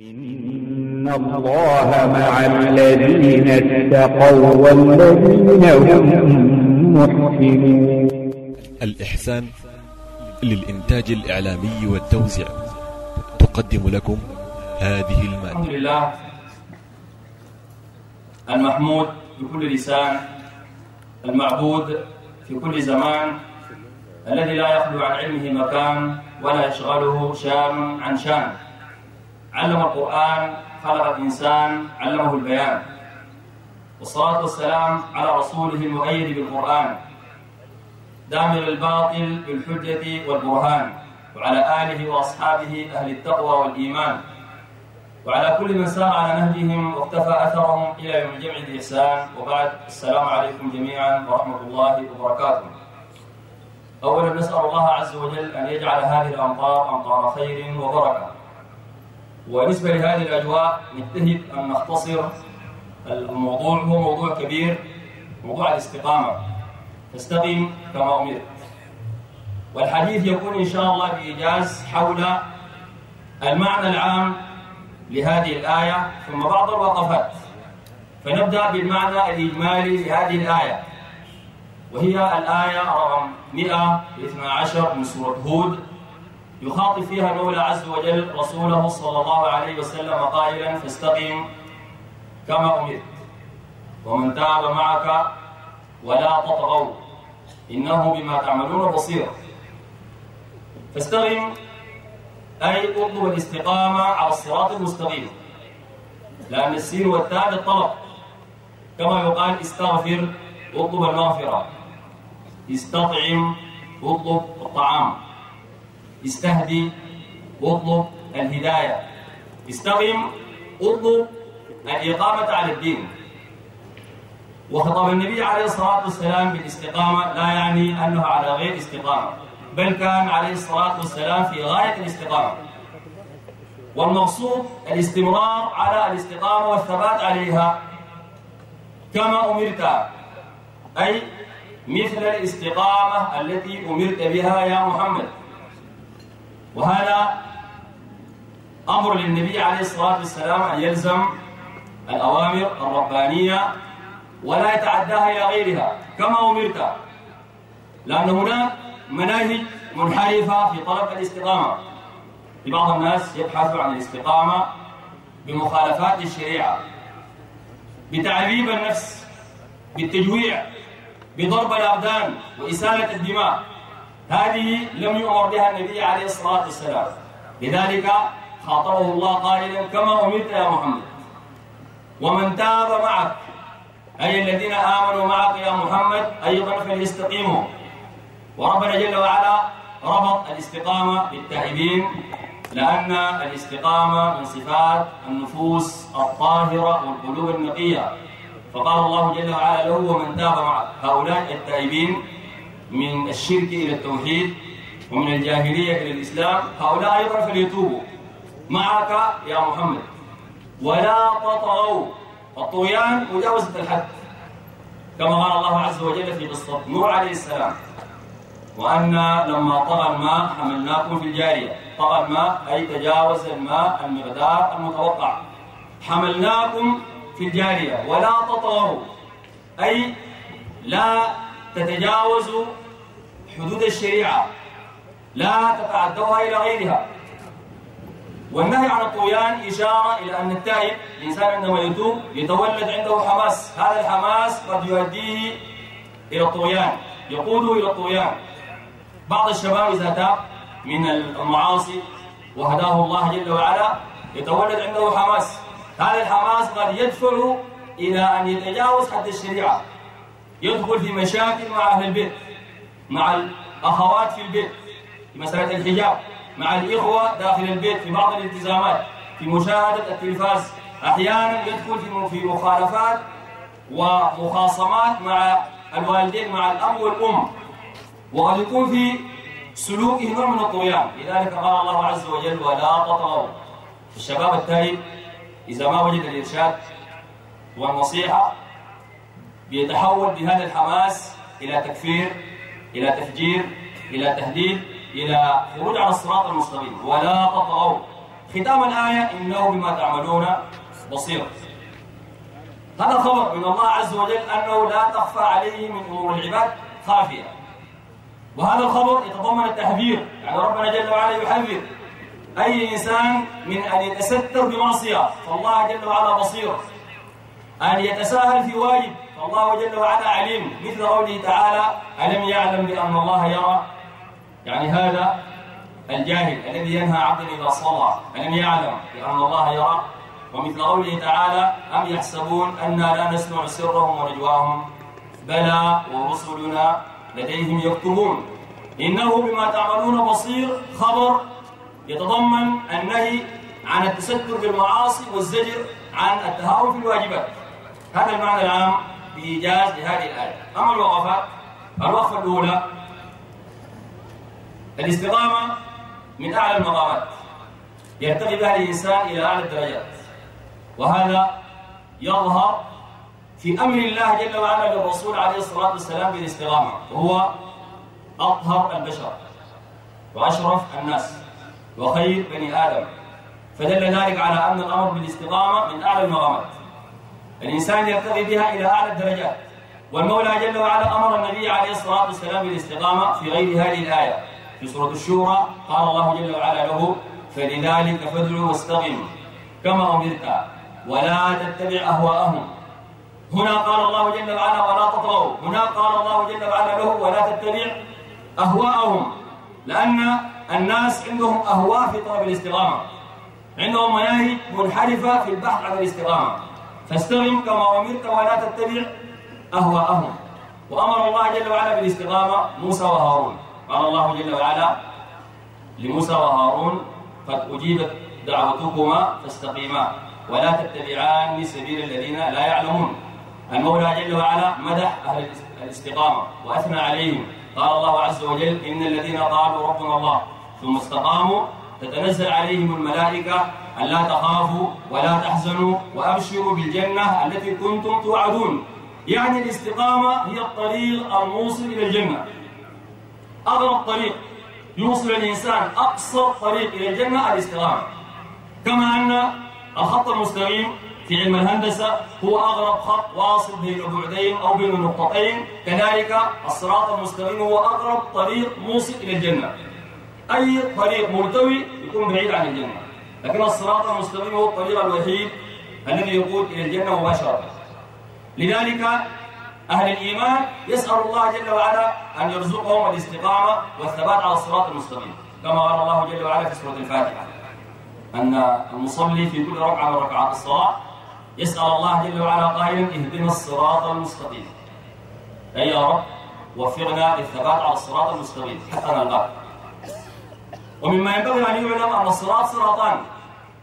إن الله مع الذين اتقوا والذين هم محسنون الإحسان للإنتاج الإعلامي والتوزيع تقدم لكم هذه الحمد المادة لله المحمود بكل لسان المعبود في كل زمان الذي لا يخلو عن علمه مكان ولا يشغله شان عن شان. علم القرآن خلق الإنسان علمه البيان. والصلاة والسلام على رسوله المؤيد بالقرآن. دامر الباطل بالحجة والبرهان. وعلى آله وأصحابه أهل التقوى والإيمان. وعلى كل من سار على نهجهم واقتفى أثرهم إلى يوم الجمع بإحسان. وبعد السلام عليكم جميعا ورحمة الله وبركاته. أولا نسأل الله عز وجل أن يجعل هذه الأمطار أمطار خير وبركة. ونسبة لهذه الأجواء نجتهد أن نختصر الموضوع. هو موضوع كبير موضوع الاستقامة. فاستقم كما أمرت. والحديث يكون إن شاء الله بإيجاز حول المعنى العام لهذه الآية ثم بعض الوقفات. فنبدأ بالمعنى الإجمالي لهذه الآية. وهي الآية رقم 112 من سورة هود. يخاطب فيها المولى عز وجل رسوله صلى الله عليه وسلم قائلا فاستقم كما أمرت ومن تاب معك ولا تطغوا إنه بما تعملون بصير. فاستقم أي اطلب الاستقامة على الصراط المستقيم لأن السين والتاء للطلب كما يقال استغفر اطلب المغفرة استطعم اطلب الطعام. استهدي اطلب الهداية. استقم اطلب الإقامة على الدين. وخطب النبي عليه الصلاة والسلام بالاستقامة لا يعني أنه على غير استقامة بل كان عليه الصلاة والسلام في غاية الاستقامة. والمقصود الاستمرار على الاستقامة والثبات عليها كما أمرت أي مثل الاستقامة التي أمرت بها يا محمد. وهذا أمر للنبي عليه الصلاة والسلام أن يلزم الأوامر الربانية ولا يتعداها إلى غيرها كما أمرت لأن هناك مناهج منحرفة في طلب الاستقامة. لبعض الناس يبحث عن الاستقامة بمخالفات الشريعة بتعذيب النفس بالتجويع بضرب الأبدان وإسالة الدماء. هذه لم يؤمر بها النبي عليه الصلاة والسلام. لذلك خاطبه الله قائلا كما أمرت يا محمد. ومن تاب معك أي الذين آمنوا معك يا محمد أيضا فليستقيموا. وربنا جل وعلا ربط الاستقامة بالتائبين لأن الاستقامة من صفات النفوس الطاهرة والقلوب النقية. فقال الله جل وعلا له ومن تاب معك. هؤلاء التائبين من الشرك إلى التوحيد ومن الجاهلية إلى الإسلام هؤلاء أيضا فليتوبوا. معك يا محمد. ولا تطغوا. الطغيان مجاوزة الحد. كما قال الله عز وجل في قصة نوح عليه السلام. وأن لما طغى الماء حملناكم في الجارية. طغى الماء أي تجاوز الماء المقدار المتوقع. حملناكم في الجارية. ولا تطغوا. أي لا تتجاوزوا حدود الشريعة. لا تتعدوها إلى غيرها. والنهي عن الطغيان إشارة إلى أن التائب الإنسان عندما يتوب يتولد عنده حماس. هذا الحماس قد يؤديه إلى الطغيان يقوده إلى الطغيان. بعض الشباب إذا تاب من المعاصي وهداه الله جل وعلا يتولد عنده حماس. هذا الحماس قد يدفع إلى أن يتجاوز حد الشريعة. يدخل في مشاكل مع أهل البيت مع الأخوات في البيت في مسألة الحجاب مع الإخوة داخل البيت في بعض الالتزامات في مشاهدة التلفاز. أحيانا يدخل في مخالفات ومخاصمات مع الوالدين مع الأب والأم. وقد يكون في سلوكه نوع من الطغيان. لذلك قال الله عز وجل ولا تطغوا الشباب التائب إذا ما وجد الإرشاد والنصيحة بيتحول بهذا الحماس إلى تكفير إلى تفجير إلى تهديد إلى خروج على الصراط المستقيم. ولا تطغوا. ختام الآية إنه بما تعملون بصير. هذا خبر من الله عز وجل أنه لا تخفى عليه من أمور العباد خافية. وهذا الخبر يتضمن التحذير. يعني ربنا جل وعلا يحذر أي إنسان من أن يتستر بمعصية. فالله جل وعلا بصير. أن يتساهل في واجب. فالله جل وعلا عليم. مثل قوله تعالى ألم يعلم بأن الله يرى؟ يعني هذا الجاهل الذي ينهى عبدا إذا صلى ألم يعلم بأن الله يرى؟ ومثل قوله تعالى أم يحسبون أنا لا نسمع سرهم ونجواهم؟ بلى ورسلنا لديهم يكتبون. إنه بما تعملون بصير. خبر يتضمن النهي عن التستر بالمعاصي والزجر عن التهاون في الواجبات. هذا المعنى العام. بإيجاز لهذه الآية. أما الوقفات الوقفة الأولى الاستقامة من أعلى المقامات. يرتقي بها الإنسان إلى أعلى الدرجات. وهذا يظهر في أمر الله جل وعلا للرسول عليه الصلاة والسلام بالاستقامة وهو أطهر البشر وأشرف الناس وخير بني آدم. فدل ذلك على أن الأمر بالاستقامة من أعلى المقامات. الإنسان يرتقي بها إلى أعلى الدرجات. والمولى جل وعلا أمر النبي عليه الصلاة والسلام بالاستقامة في غير هذه الآية. في سورة الشورى قال الله جل وعلا له فلذلك فادع واستقم كما أمرت ولا تتبع أهواءهم. هنا قال الله جل وعلا ولا تطغوا. هنا قال الله جل وعلا له ولا تتبع أهواءهم. لأن الناس عندهم أهواء في طلب الاستقامة. عندهم مناهج منحرفة في البحث عن الاستقامة. فاستقم كما أمرت ولا تتبع أهواءهم. وأمر الله جل وعلا بالاستقامة موسى وهارون. قال الله جل وعلا لموسى وهارون قد أجيبت دعوتكما فاستقيما. ولا تتبعان سبيل الذين لا يعلمون. المولى جل وعلا مدح أهل الاستقامة وأثنى عليهم. قال الله عز وجل إن الذين قالوا ربنا الله ثم استقاموا تتنزل عليهم الملائكة ألا تخافوا ولا تحزنوا وأبشروا بالجنة التي كنتم توعدون. يعني الاستقامة هي الطريق الموصل إلى الجنة. أغرب طريق يوصل الإنسان أقصى طريق إلى الجنة الاستقامة. كما أن الخط المستقيم في علم الهندسة هو أغرب خط واصل بين بعدين أو بين نقطتين كذلك الصراط المستقيم هو أغرب طريق موصل إلى الجنة. أي طريق ملتوي يكون بعيد عن الجنة. لكن الصراط المستقيم هو الطريق الوحيد الذي يقود إلى الجنة مباشرة. لذلك أهل الإيمان يسأل الله جل وعلا أن يرزقهم الاستقامة والثبات على الصراط المستقيم كما قال الله جل وعلا في سورة الفاتحة. أن المصلي في كل ركعة من ركعات الصلاة يسأل الله جل وعلا قائلا اهدنا الصراط المستقيم. أي يا رب وفقنا للثبات على الصراط المستقيم حتى نلقاك ومما ينبغي أن يعلم أن الصراط صراطان.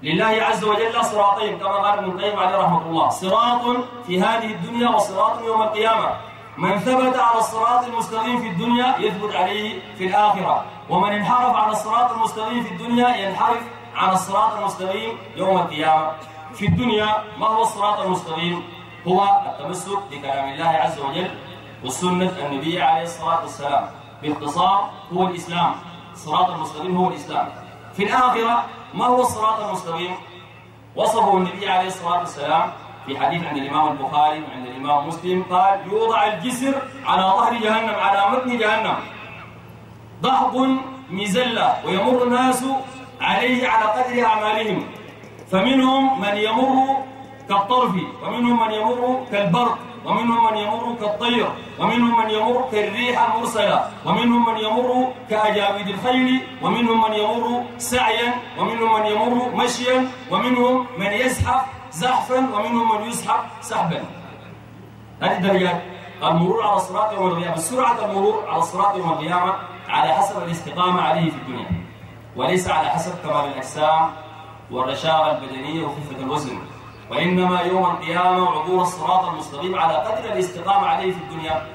لله عز وجل صراطين كما قال ابن القيم عليه رحمة الله. صراط في هذه الدنيا وصراط يوم القيامة. من ثبت على الصراط المستقيم في الدنيا يثبت عليه في الآخرة. ومن انحرف عن الصراط المستقيم في الدنيا ينحرف عن الصراط المستقيم يوم القيامة. في الدنيا ما هو الصراط المستقيم؟ هو التمسك بكلام الله عز وجل وسنة النبي عليه الصلاة والسلام. باختصار هو الإسلام. الصراط المستقيم هو الإسلام. في الآخرة ما هو الصراط المستقيم؟ وصفه النبي عليه الصلاة والسلام في حديث عند الإمام البخاري وعند الإمام مسلم قال يوضع الجسر على ظهر جهنم على متن جهنم. ضحك مزلة ويمر الناس عليه على قدر أعمالهم. فمنهم من يمر كالطرف ومنهم من يمر كالبرق. ومنهم من يمر كالطير ومنهم من يمر كالريح المرسلة ومنهم من يمر كأجاويد الخيل ومنهم من يمر سعيا ومنهم من يمر مشيا ومنهم من يزحف زحفا ومنهم من يزحف سحبا. هذه الدرجات المرور على الصراط يوم القيامة سرعة المرور على الصراط يوم القيامة على حسب الاستقامة عليه في الدنيا وليس على حسب كمال الأجسام والرشاقة البدنية وخفة الوزن. وإنما يوم القيامة عبور الصراط المستقيم على قدر الاستقامة عليه في الدنيا.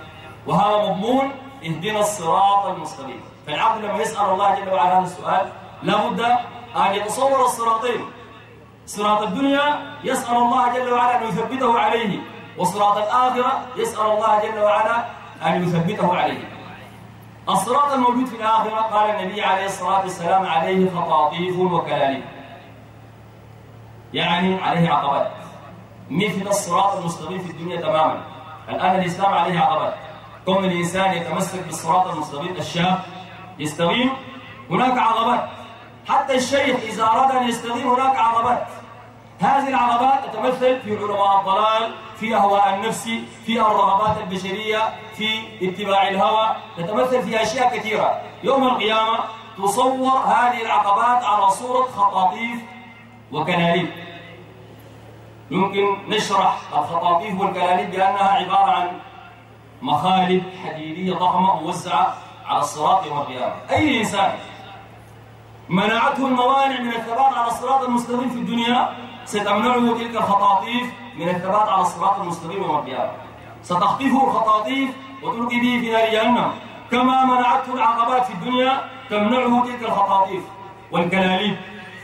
وهذا مضمون اهدنا الصراط المستقيم. فالعبد لما يسأل الله جل وعلا هذا السؤال لابد أن يتصور الصراطين. صراط الدنيا يسأل الله جل وعلا أن يثبته عليه وصراط الآخرة يسأل الله جل وعلا أن يثبته عليه. الصراط الموجود في الآخرة قال النبي عليه الصلاة والسلام عليه خطاطيف وكلاليب. يعني عليه عقبات. مثل الصراط المستقيم في الدنيا تماما. الآن الإسلام عليه عقبات. كون الإنسان يتمسك بالصراط المستقيم الشاب يستقيم هناك عقبات. حتى الشيخ إذا أراد أن يستقيم هناك عقبات. هذه العقبات تتمثل في علماء الضلال في أهواء النفس في الرغبات البشرية في اتباع الهوى. تتمثل في أشياء كثيرة. يوم القيامة تصور هذه العقبات على صورة خطاطيف وكلاليب يمكن نشرح الخطاطيف والكلاليب بأنها عبارة عن مخالب حديدية ضخمة موزعة على الصراط يوم القيامة أي إنسان منعته الموانع من الثبات على الصراط المستقيم في الدنيا ستمنعه تلك الخطاطيف من الثبات على الصراط المستقيم يوم القيامة ستخطفه الخطاطيف وتلقي به في نار جهنم. كما منعته العقبات في الدنيا تمنعه تلك الخطاطيف والكلاليب.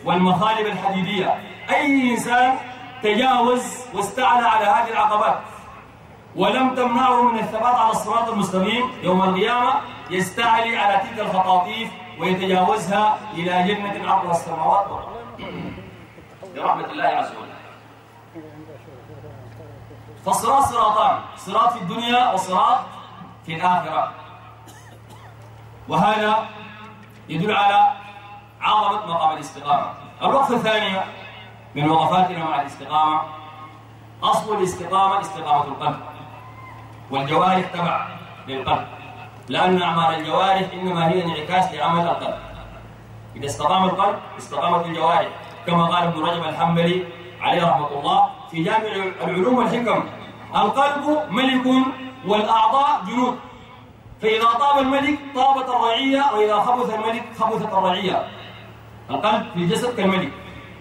والمخالب الحديدية. أي إنسان تجاوز واستعلى على هذه العقبات ولم تمنعه من الثبات على الصراط المستقيم يوم القيامة يستعلي على تلك الخطاطيف ويتجاوزها إلى جنة عرضها السماوات والأرض. برحمة الله عز وجل. فالصراط صراطان صراط في الدنيا وصراط في الآخرة. وهذا يدل على عظمة مقام الاستقامة. الوقفة الثانية من وقفاتنا مع الاستقامة أصل الاستقامة استقامة القلب والجوارح تبع للقلب. لأن أعمال الجوارح إنما هي انعكاس لعمل القلب. إذا استقام القلب استقامت الجوارح. كما قال ابن رجب الحنبلي عليه رحمة الله في جامع العلوم والحكم القلب ملك والأعضاء جنود. فإذا طاب الملك طابت الرعية وإذا خبث الملك خبثت الرعية. القلب في الجسد كالملك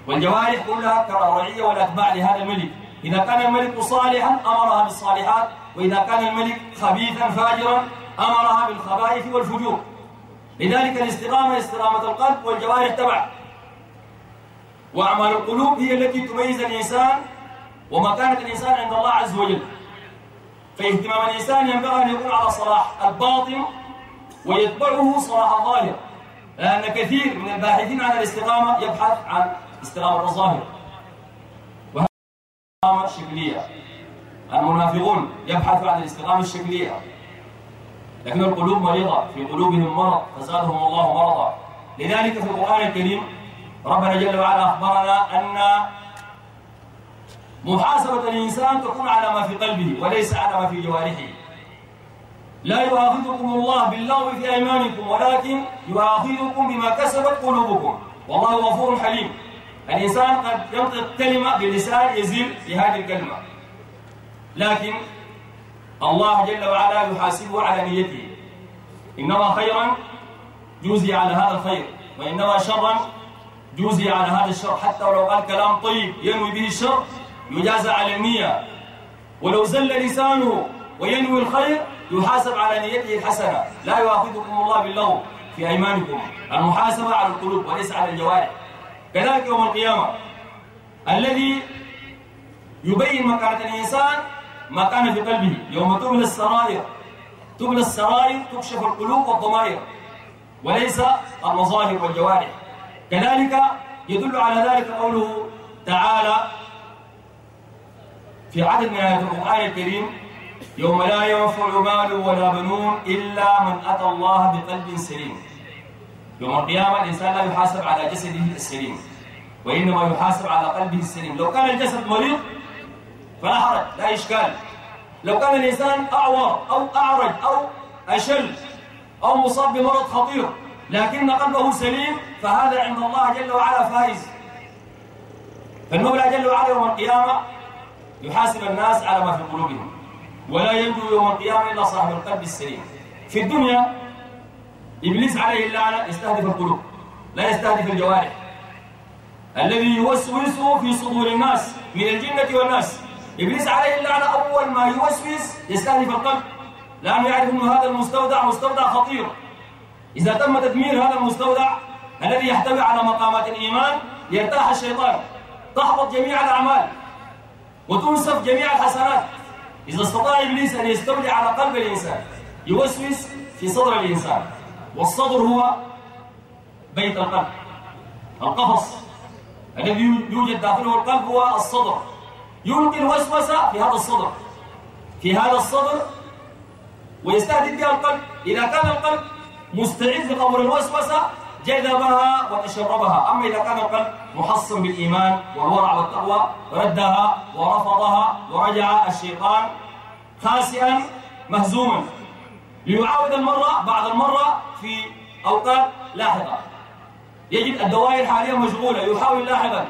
والجوارح كلها كالرعية والأتباع لهذا الملك. إذا كان الملك صالحا أمرها بالصالحات وإذا كان الملك خبيثا فاجرا أمرها بالخبائث والفجور. لذلك الاستقامة استقامة القلب والجوارح تبع وأعمال القلوب هي التي تميز الإنسان ومكانة الإنسان عند الله عز وجل. فاهتمام الإنسان ينبغي أن يكون على صلاح الباطن ويتبعه صلاح الظاهر. لأن كثير من الباحثين عن الاستقامة يبحث عن استقامة الظاهر. وهذه الاستقامة الشكلية. المنافقون يبحثوا عن الاستقامة الشكلية. لكن القلوب مريضة. في قلوبهم مرض فزادهم الله مرضا. لذلك في القرآن الكريم ربنا جل وعلا أخبرنا أن محاسبة الإنسان تكون على ما في قلبه وليس على ما في جوارحه. لا يؤاخذكم الله باللغو في أيمانكم ولكن يؤاخذكم بما كسبت قلوبكم. والله غفور حليم. الإنسان قد ينطق كلمة باللسان يزيل بهذه الكلمة. لكن الله جل وعلا يحاسبه على نيته. إنما خيرا جوزي على هذا الخير وإنما شرا جوزي على هذا الشر. حتى ولو قال كلام طيب ينوي به الشر يجازى على النية. ولو زل لسانه وينوي الخير يحاسب على نيته الحسنة. لا يؤاخذكم الله باللغو في أيمانكم. المحاسبة على القلوب وليس على الجوارح. كذلك يوم القيامة. الذي يبين مكانة الإنسان ما كان في قلبه. يوم تبلى السرائر. تبلى السرائر تكشف القلوب والضمائر. وليس المظاهر والجوارح. كذلك يدل على ذلك قوله تعالى في عدد من آيات القرآن الكريم يوم لا ينفع مال ولا بنون إلا من أتى الله بقلب سليم. يوم القيامة الإنسان لا يحاسب على جسده السليم وإنما يحاسب على قلبه السليم. لو كان الجسد مريض فلا حرج لا إشكال. لو كان الإنسان أعور أو أعرج أو أشل أو مصاب بمرض خطير لكن قلبه سليم فهذا عند الله جل وعلا فائز. فالمولى جل وعلا يوم القيامة يحاسب الناس على ما في قلوبهم. ولا ينجو يوم القيامة إلا صاحب القلب السليم. في الدنيا إبليس عليه اللعنة يستهدف القلوب لا يستهدف الجوارح. الذي يوسوس في صدور الناس من الجنة والناس. إبليس عليه اللعنة أول ما يوسوس يستهدف القلب. لأنه يعرف أن هذا المستودع مستودع خطير. إذا تم تدمير هذا المستودع الذي يحتوي على مقامات الإيمان يرتاح الشيطان تحبط جميع الأعمال وتنسف جميع الحسنات. إذا استطاع إبليس أن يستولي على قلب الإنسان يوسوس في صدر الإنسان. والصدر هو بيت القلب القفص. الذي يوجد داخله القلب هو الصدر. يلقي الوسوسة في هذا الصدر. في هذا الصدر ويستهدف بها القلب. إذا كان القلب مستعد لقبول الوسوسة جذبها وتشربها أما إذا كان القلب محصن بالإيمان والورع والتقوى ردها ورفضها ورجع الشيطان خاسئا مهزوما. ليعاود المرة بعد المرة في أوقات لاحقة. يجد الدوائر حاليا مشغولة يحاول لاحقا.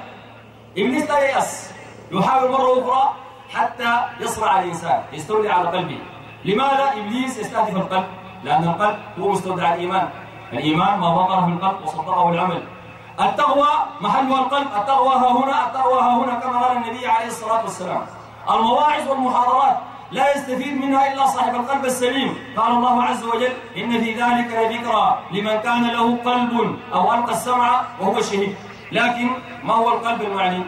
إبليس لا ييأس. يحاول مرة أخرى حتى يصرع الإنسان يستولي على قلبه. لماذا إبليس يستهدف القلب؟ لأن القلب هو مستودع الإيمان. الإيمان ما وقر في القلب وصدقه العمل. التقوى محلها القلب. التقوى ها هنا التقوى ها هنا كما قال النبي عليه الصلاة والسلام. المواعظ والمحاضرات لا يستفيد منها إلا صاحب القلب السليم. قال الله عز وجل إن في ذلك لذكرى لمن كان له قلب أو ألقى السمع وهو شهيد. لكن ما هو القلب المعني؟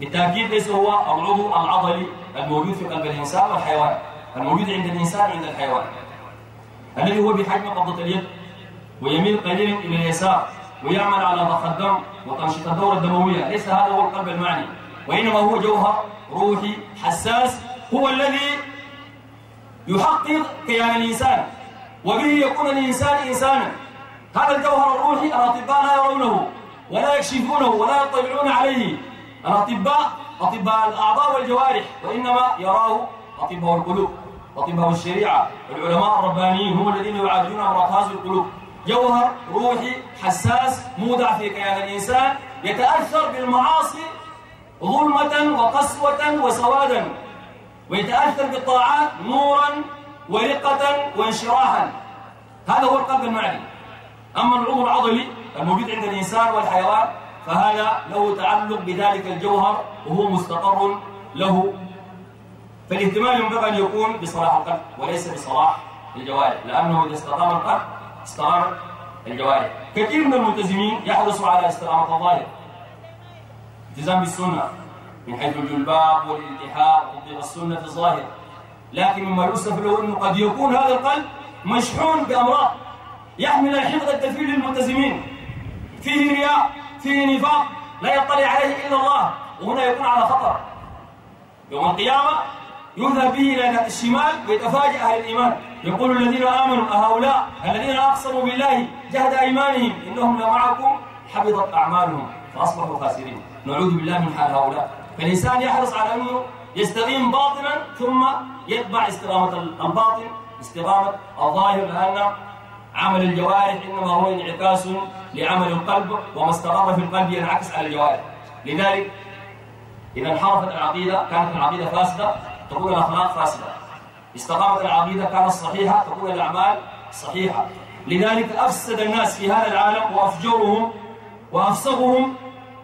بالتأكيد ليس هو العضو العضلي الموجود في قلب الإنسان والحيوان. الموجود عند الإنسان عند الحيوان. الذي هو بحجم قبضة اليد. ويميل قليلا إلى اليسار ويعمل على ضخ الدم وتنشيط الدورة الدموية. ليس هذا هو القلب المعني. وإنما هو جوهر روحي حساس هو الذي يحقق كيان الإنسان وبه يكون الإنسان إنسانا. هذا الجوهر الروحي الأطباء لا يرونه ولا يكشفونه ولا يطلعون عليه. الأطباء أطباء الأعضاء والجوارح وإنما يراه أطباء القلوب أطباء الشريعة. العلماء الربانيين هم الذين يعالجون أمراض هذه القلوب. جوهر روحي حساس مودع في كيان الإنسان يتأثر بالمعاصي ظلمة وقسوة وسوادا ويتأثر بالطاعات نورا ورقة وانشراحا. هذا هو القلب المعني أما العضو العضلي الموجود عند الإنسان والحيوان فهذا له تعلق بذلك الجوهر وهو مستقر له. فالاهتمام ينبغي أن يكون بصلاح القلب وليس بصلاح الجوارح لأنه إذا استقام القلب استقام الجوارح. كثير من الملتزمين يحرصوا على استقامة الظاهر. التزام بالسنة من حيث الجلباب والالتحاء وتطبيق السنة في الظاهر. لكن مما يؤسف له أنه قد يكون هذا القلب مشحون بأمراض. يحمل الحفظ الدفين للملتزمين. فيه رياء فيه نفاق لا يطلع عليه إلا الله. وهنا يكون على خطر. يوم القيامة يذهب به إلى الشمال ويتفاجأ أهل الإيمان. يقول الذين آمنوا أهؤلاء الذين أقسموا بالله جهد أيمانهم إنهم لمعكم حبطت أعمالهم فأصبحوا خاسرين. نعوذ بالله من حال هؤلاء. فالإنسان يحرص على أنه يستقيم باطنا ثم يتبع استقامة الباطن. استقامة الظاهر لأن عمل الجوارح إنما هو انعكاس لعمل القلب وما استقر في القلب ينعكس على الجوارح. لذلك إذا انحرفت العقيدة كانت العقيدة فاسدة تكون الأخلاق فاسدة. استقامت العقيدة كانت صحيحة تكون الأعمال صحيحة. لذلك أفسد الناس في هذا العالم وأفجرهم وأفسقهم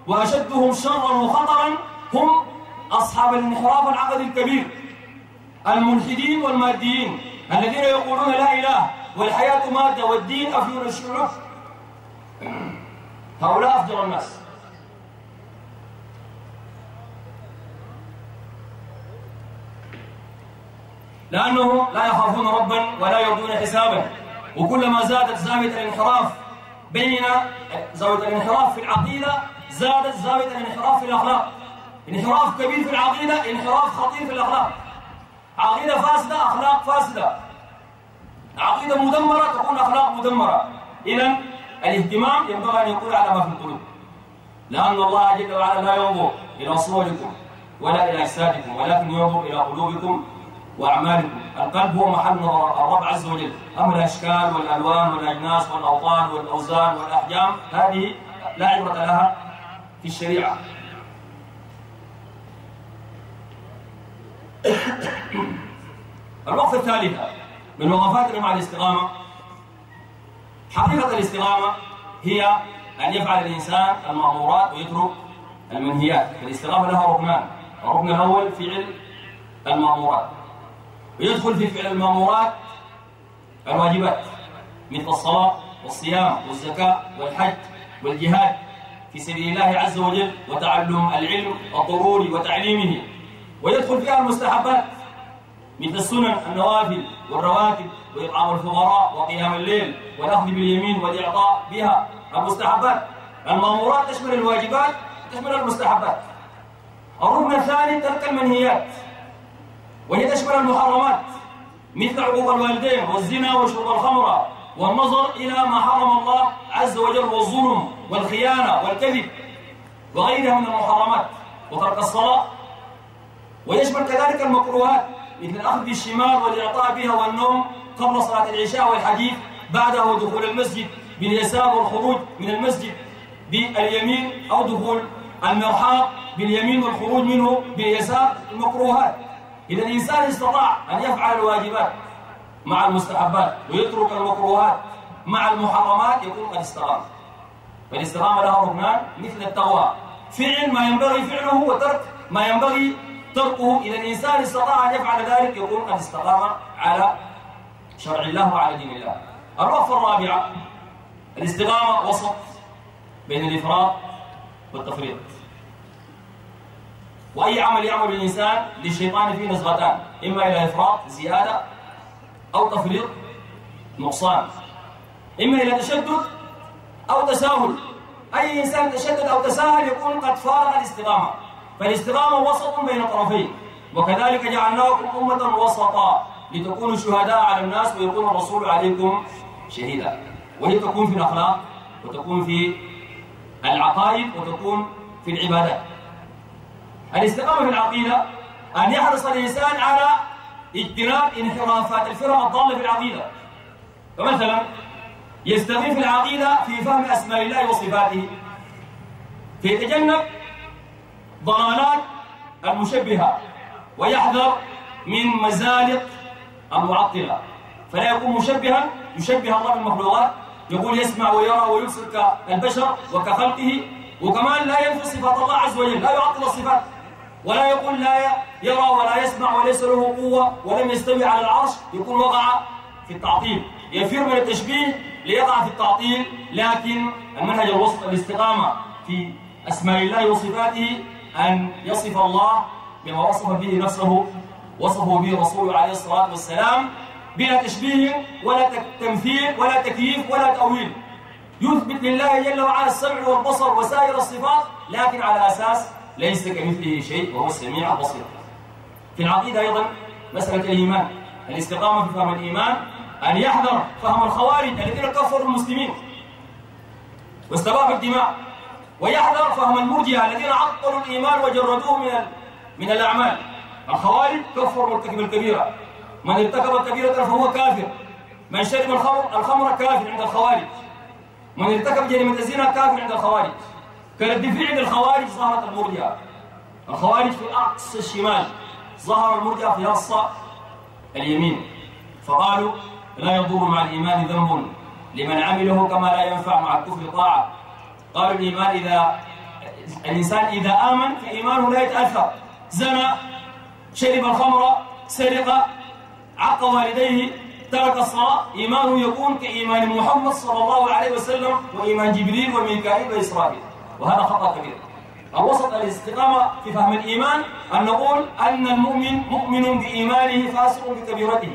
وأشدهم شرا وخطرا هم أصحاب الانحراف العقدي الكبير الملحدين والماديين الذين يقولون لا إله والحياة مادة والدين أفيون الشعوب. هؤلاء أفجر الناس. لأنهم لا يخافون ربا ولا يرجون حسابا. وكلما زادت زاوية الانحراف بين زاوية الانحراف في العقيدة زادت زاوية الانحراف في الأخلاق. انحراف كبير في العقيدة انحراف خطير في الأخلاق. عقيدة فاسدة أخلاق فاسدة. عقيدة مدمرة تكون أخلاق مدمرة. إذا الاهتمام ينبغي أن يكون على ما في القلوب. لأن الله جل وعلا لا ينظر إلى صوركم ولا إلى أجسادكم ولكن ينظر إلى قلوبكم وأعمالكم القلب هو محل الرب عز وجل. أما الأشكال والألوان والأجناس والأوطان والأوزان والأحجام هذه لا عبرة لها في الشريعة. الوقفة الثالثة من وقفاتنا مع الاستقامة. حقيقة الاستقامة هي أن يفعل الإنسان المأمورات ويترك المنهيات. الاستقامة لها ركنان. الركن الأول فعل المأمورات. ويدخل في فعل المأمورات الواجبات مثل الصلاة والصيام والزكاة والحج والجهاد في سبيل الله عز وجل وتعلم العلم الضروري وتعليمه. ويدخل فيها المستحبات مثل السنن النوافل والرواتب وإطعام الفقراء وقيام الليل والأخذ باليمين والإعطاء بها. المستحبات المأمورات تشمل الواجبات تشمل المستحبات. الركن الثاني ترك المنهيات. وهي تشمل المحرمات مثل عقوق الوالدين والزنا وشرب الخمر والنظر إلى ما حرم الله عز وجل والظلم والخيانة والكذب وغيرها من المحرمات وترك الصلاة. ويشمل كذلك المكروهات مثل الأخذ بالشمال والإعطاء بها والنوم قبل صلاة العشاء والحديث بعده ودخول المسجد باليسار والخروج من المسجد باليمين أو دخول المرحاض باليمين والخروج منه باليسار. المكروهات إذا الإنسان استطاع أن يفعل الواجبات مع المستحبات ويترك المكروهات مع المحرمات يكون قد استقام فالاستقامة لها ركنان مثل التقوى. فعل ما ينبغي فعله وترك ما ينبغي تركه. إذا الإنسان استطاع أن يفعل ذلك يكون قد استقام على شرع الله وعلى دين الله. الوقفة الرابعة الاستقامة وسط بين الإفراط والتفريط وأي عمل يعمل الإنسان للشيطان فيه نزغتان إما إلى إفراط زيادة أو تفريط نقصان. إما إلى تشدد أو تساهل. أي إنسان تشدد أو تساهل يكون قد فارق الاستقامة. فالاستقامة وسط بين طرفين. وكذلك جعلناكم أمة وسطا لتكونوا شهداء على الناس ويكون الرسول عليكم شهيدا. وهي تكون في الأخلاق وتكون في العقائد وتكون في العبادات. الاستقامة في العقيدة أن يحرص الإنسان على اجتناب انحرافات الفرق الضالة في العقيدة. فمثلا يستغيث في العقيدة في فهم أسماء الله وصفاته فيتجنب ضلالات المشبهة ويحذر من مزالق المعطلة. فلا يكون مشبها يشبه الله بالمخلوقات يقول يسمع ويرى ويبصر كالبشر وكخلقه. وكمان لا ينفي صفات الله عز وجل لا يعطل الصفات. ولا يقول لا يرى ولا يسمع وليس له قوة ولم يستوي على العرش يكون وقع في التعطيل. يفر من التشبيه ليقع في التعطيل لكن المنهج الوسط الاستقامة في أسماء الله وصفاته أن يصف الله بما وصف به نفسه وصفه به رسوله عليه الصلاة والسلام بلا تشبيه ولا تمثيل ولا تكييف ولا تأويل. يثبت لله جل وعلا السمع والبصر وسائر الصفات لكن على أساس ليس كمثله شيء وهو السميع البصير. في العقيدة أيضا مسألة الإيمان. الاستقامة في فهم الإيمان أن يحذر فهم الخوارج الذين كفروا المسلمين واستباحوا الدماء. ويحذر فهم المرجئة الذين عطلوا الإيمان وجردوه من من الأعمال. الخوارج كفروا مرتكب الكبيرة من ارتكب الكبيرة فهو كافر. من شرب الخمر الخمر كافر عند الخوارج. من ارتكب جريمة الزنا كافر عند الخوارج. كالدفاع عند الخوارج ظهرت المرجئة الخوارج في أقصى الشمال ظهر المرجئة في أقصى اليمين. فقالوا لا يضر مع الإيمان ذنب لمن عمله كما لا ينفع مع الكفر طاعة. قالوا الإيمان إذا الإنسان إذا آمن فإيمانه لا يتأثر. زنى شرب الخمر سرق عق والديه ترك الصلاة. إيمانه يكون كإيمان محمد صلى الله عليه وسلم وإيمان جبريل وميكائيل وإسرائيل. وهذا خطأ كبير. الوسط الاستقامة في فهم الإيمان أن نقول أن المؤمن مؤمن بإيمانه فاسق بكبيرته.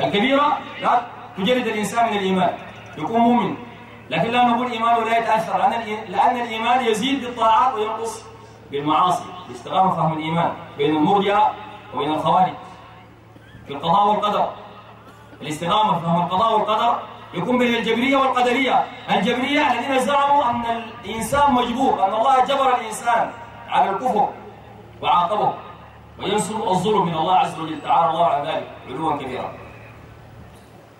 الكبيرة لا تجرد الإنسان من الإيمان يكون مؤمن. لكن لا نقول إيمانه لا يتأثر لأن, الإيمان يزيد بالطاعات وينقص بالمعاصي باستقامة فهم الإيمان بين المرجع وبين الخوارج. في القضاء والقدر. الاستقامة في فهم القضاء والقدر يكون بين الجبرية والقدرية. الجبرية الذين زعموا أن الإنسان مجبور أن الله جبر الإنسان على الكفر وعاقبه وينصر الظلم من الله عز وجل. تعالى الله عن ذلك علوا كبيرا.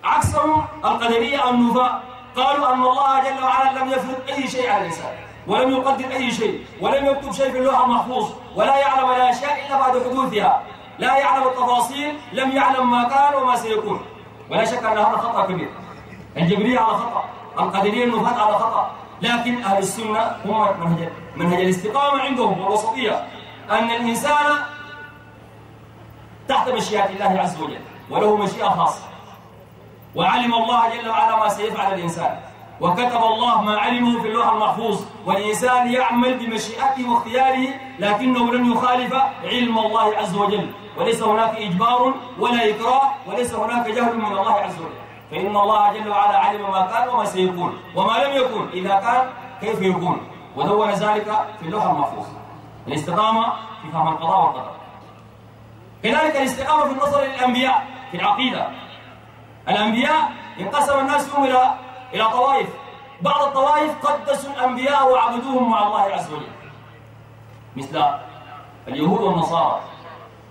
عكسهم القدرية النفاة قالوا أن الله جل وعلا لم يفرض أي شيء على الإنسان ولم يقدر أي شيء ولم يكتب شيء في اللوح المحفوظ ولا يعلم الأشياء إلا بعد حدوثها. لا يعلم التفاصيل لم يعلم ما كان وما سيكون. ولا شك أن هذا خطأ كبير. الجبرية على خطأ القدرية النفاة على خطأ. لكن أهل السنة هم منهج, منهج الاستقامة عندهم والوسطية. أن الإنسان تحت مشيئة الله عز وجل وله مشيئة خاصة. وعلم الله جل وعلا ما سيفعل الإنسان. وكتب الله ما علمه في اللوح المحفوظ. والإنسان يعمل بمشيئته واختياره لكنه لن يخالف علم الله عز وجل. وليس هناك إجبار ولا إكراه وليس هناك جهل من الله عز وجل. فإن الله جل وعلا علم ما كان وما سيكون وما لم يكن. إذا كان كيف يكون؟ ودون ذلك في اللوح المحفوظ. الاستقامة في فهم القضاء والقدر. كذلك الاستقامة في النظر للأنبياء في العقيدة. الأنبياء انقسم الناس فيهم إلى إلى طوائف. بعض الطوائف قدسوا الأنبياء وعبدوهم مع الله عز وجل. مثل اليهود والنصارى.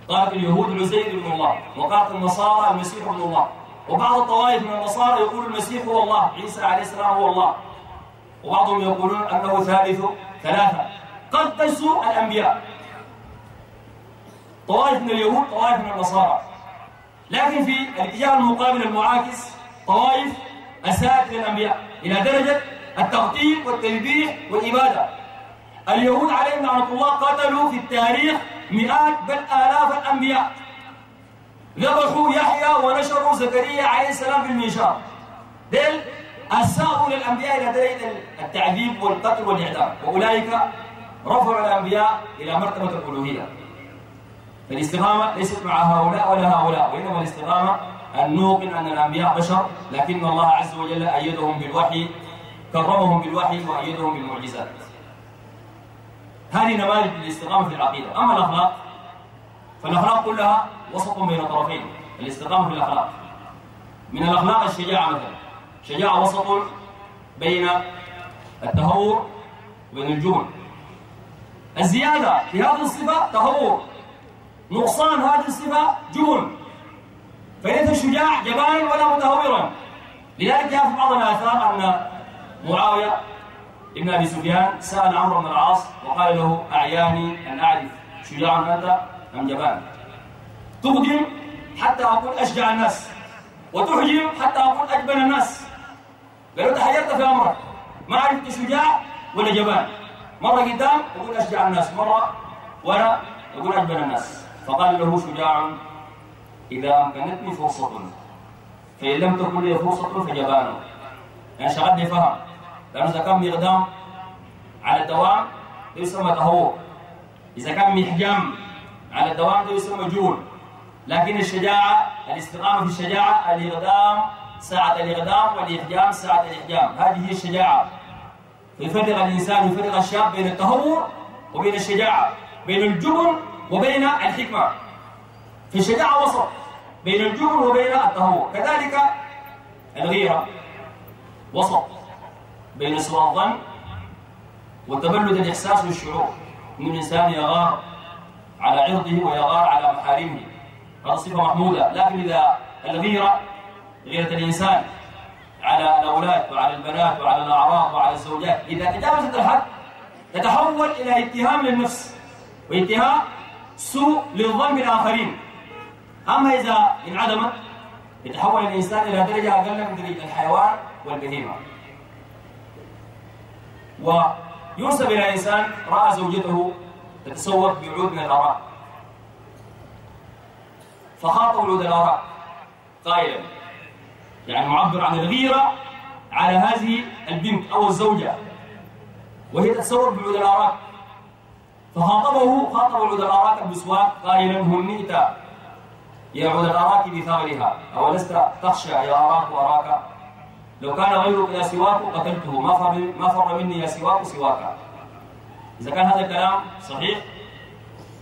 قالت اليهود العزير ابن الله وقالت النصارى المسيح ابن الله. وبعض الطوائف من النصارى يقول المسيح هو الله عيسى عليه السلام هو الله. وبعضهم يقولون أنه ثالث ثلاثة. قدسوا الأنبياء. طوائف من اليهود طوائف من النصارى. لكن في الاتجاه المقابل المعاكس طوائف أساءت للانبياء إلى درجة التغطيل والتذبيح والإبادة. اليهود عليهم لعنة الله قتلوا في التاريخ مئات بل آلاف الأنبياء. ذبحوا يحيى ونشروا زكريا عليه السلام في المنشار دل أساءوا للأنبياء إلى درجة التعذيب والقتل والإعدام وأولئك رفعوا الأنبياء إلى مرتبة الألوهية. فالاستقامة ليست مع هؤلاء ولا هؤلاء وإنما الاستقامة أن نوقن أن الأنبياء بشر لكن الله عز وجل أيدهم بالوحي كرمهم بالوحي وأيدهم بالمعجزات. هذه نماذج للاستقامة في العقيدة. أما الأخلاق فالأخلاق كلها وسط بين طرفين الاستقامة في الأخلاق. من الأخلاق الشجاعة مثلا. شجاعة وسط بين التهور وبين الجبن الزيادة في هذه الصفة تهور. نقصان هذه الصفة جبن فليس الشجاع جبانا ولا متهورا. لذلك جاء في بعض الآثار أن معاوية ابن أبي سفيان سأل عمرو بن العاص وقال له أعياني أن أعرف شجاع أنت أم جبان. تقدم حتى أكون أشجع الناس وتحجم حتى أكون أجبن الناس. قالوا تحيرت في أمرك. ما عرفت شجاع ولا جبان. مرة قدام أقول أشجع الناس مرة ورا أقول أجبن الناس. فقال له شجاع إذا أمكنتني فرصة فإن لم تكن لي فرصة فجبان. يعني شغلني فهم. لأنه إذا كان مقدام على الدوام يسمى تهور إذا كان محجم على الدوام يسمى جول لكن الشجاعة الاستقامة في الشجاعة الإقدام ساعة الإقدام والإحجام ساعة الإحجام. هذه هي الشجاعة. يفرق الإنسان يفرق الشاب بين التهور وبين الشجاعة بين الجبن وبين الحكمة. في الشجاعة وسط بين الجبن وبين التهور كذلك الغيرة وسط بين سوء الظن وتبلد الإحساس والشعور إن الإنسان يغار على عرضه ويغار على محارمه. صفة محمودة لكن إذا الغيرة غيرة الإنسان على الأولاد وعلى البنات وعلى الأعراض وعلى الزوجات. إذا تجاوزت الحد تتحول إلى اتهام للنفس واتهام سوء للظن بالآخرين. أما إذا انعدمت يتحول الإنسان إلى درجة أقل من درجة الحيوان والبهيمة. وينسب إلى إنسان رأى زوجته تتسوق بعود من الأراء فخاطب الآراء قائلا يعني معبر عن الغيرة على هذه البنت أو الزوجة وهي بعود الآراء فخاطبه خاطب الآراء بسواك قائلا هنيت يا الآراك بثغرها أولست تخشى يا أراك وأراك؟ لو كان غيرك يا سواك قتلته ما فر ما فر مني يا سواك سواك. إذا كان هذا الكلام صحيح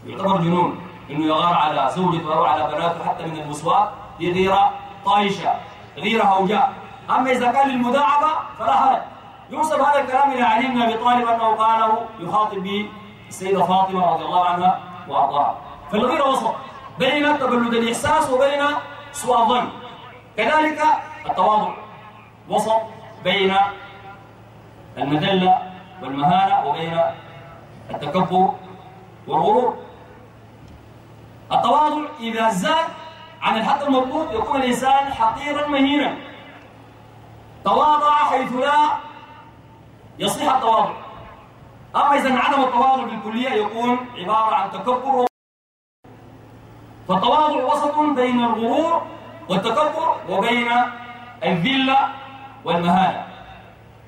يعتبر جنون. إنه يغار على زوجته أو على بناته حتى من المسواك دي غيرة طايشة غيرة هوجاء. أما إذا كان للمداعبة فلا حرج ينسب هذا الكلام إلى علي بن أبي طالب أنه قاله يخاطب به السيدة فاطمة رضي الله عنها وأرضاها. فالغيره وسط بين تبلد الإحساس وبين سوء الظن. كذلك التواضع. وسط بين المذلة والمهانة وبين التكبر والغرور. التواضع إذا زاد عن الحد المطلوب يكون الإنسان حقيرا مهينا. تواضع حيث لا يصح التواضع. أما إذا انعدم التواضع بالكلية يكون عبارة عن تكبر. فالتواضع وسط بين الغرور والتكبر وبين الذلة والمهانة.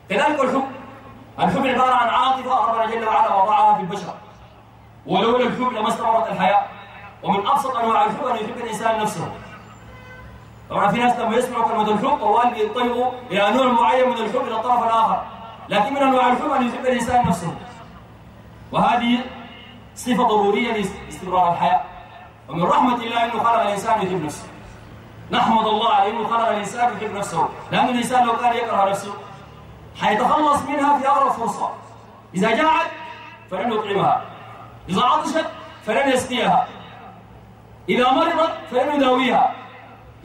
كذلك الحب. الحب عبارة عن عاطفة ربنا جل وعلا وضعها في البشر ولولا الحب لما استمرت الحياة. ومن أبسط أنواع الحب أن يحب الإنسان نفسه. طبعا في ناس لما يسمعوا كلمة الحب طوال بينطلقوا إلى نوع معين من الحب إلى الطرف الآخر. لكن من أنواع الحب أن يحب الإنسان نفسه. وهذه صفة ضرورية لاستمرار الحياة. ومن رحمة الله أنه خلق الإنسان يحب نفسه. نحمد الله على أنه خلق الإنسان يحب نفسه. لأن الإنسان لو كان يكره نفسه حيتخلص منها في أقرب فرصة. إذا جاعت فلن يطعمها. إذا عطشت فلن يسقيها. إذا مرضت فلن يداويها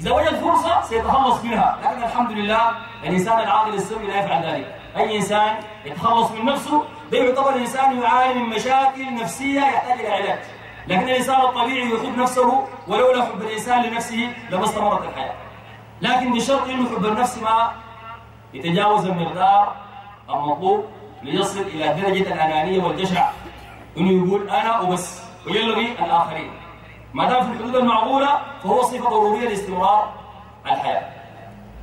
إذا وجد فرصة سيتخلص منها. لكن الحمد لله الإنسان العاقل السوي لا يفعل ذلك. أي إنسان يتخلص من نفسه؟ ده يعتبر إنسان يعاني من مشاكل نفسية يحتاج إلى علاج. لكن الإنسان الطبيعي يحب نفسه ولولا حب الإنسان لنفسه لما استمرت الحياة. لكن بشرط أنه حب النفس ما؟ يتجاوز المقدار المطلوب ليصل إلى درجة الأنانية والجشع. أنه يقول أنا وبس ويلغي الآخرين. ما دام في الحدود المعقولة فهو صفة ضرورية لاستمرار الحياة.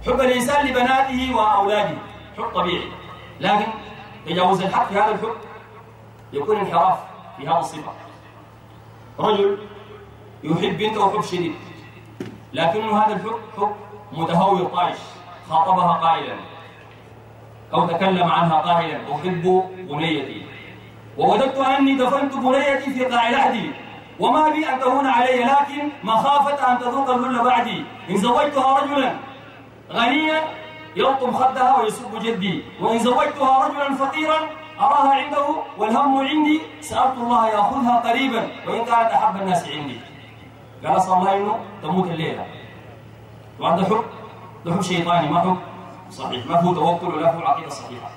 حب الإنسان لبناته وأولاده حب طبيعي. لكن تجاوز الحق في هذا الحب يكون انحراف في هذه الصفة. رجل يحب بنته حب شديد لكنه هذا الحب حب متهور طائش خاطبها قائلا أو تكلم عنها قائلا أحب بنيتي. ووددت أني دفنت بنيتي في قاع لحدي. وما بي أن تهون علي لكن مخافة أن تذوق الذل بعدي. إن زوجتها رجلا غنيا يلطم خدها ويسب جدي. وإن زوجتها رجلا فقيرا أراها عنده والهم عندي. سألت الله يأخذها قريبا وإن كانت أحب الناس عندي. قال أسأل الله إنه تموت الليلة. وهذا حب ده حب شيطاني ما حب صحيح. ما هو توكل ولا هو عقيدة صحيحة.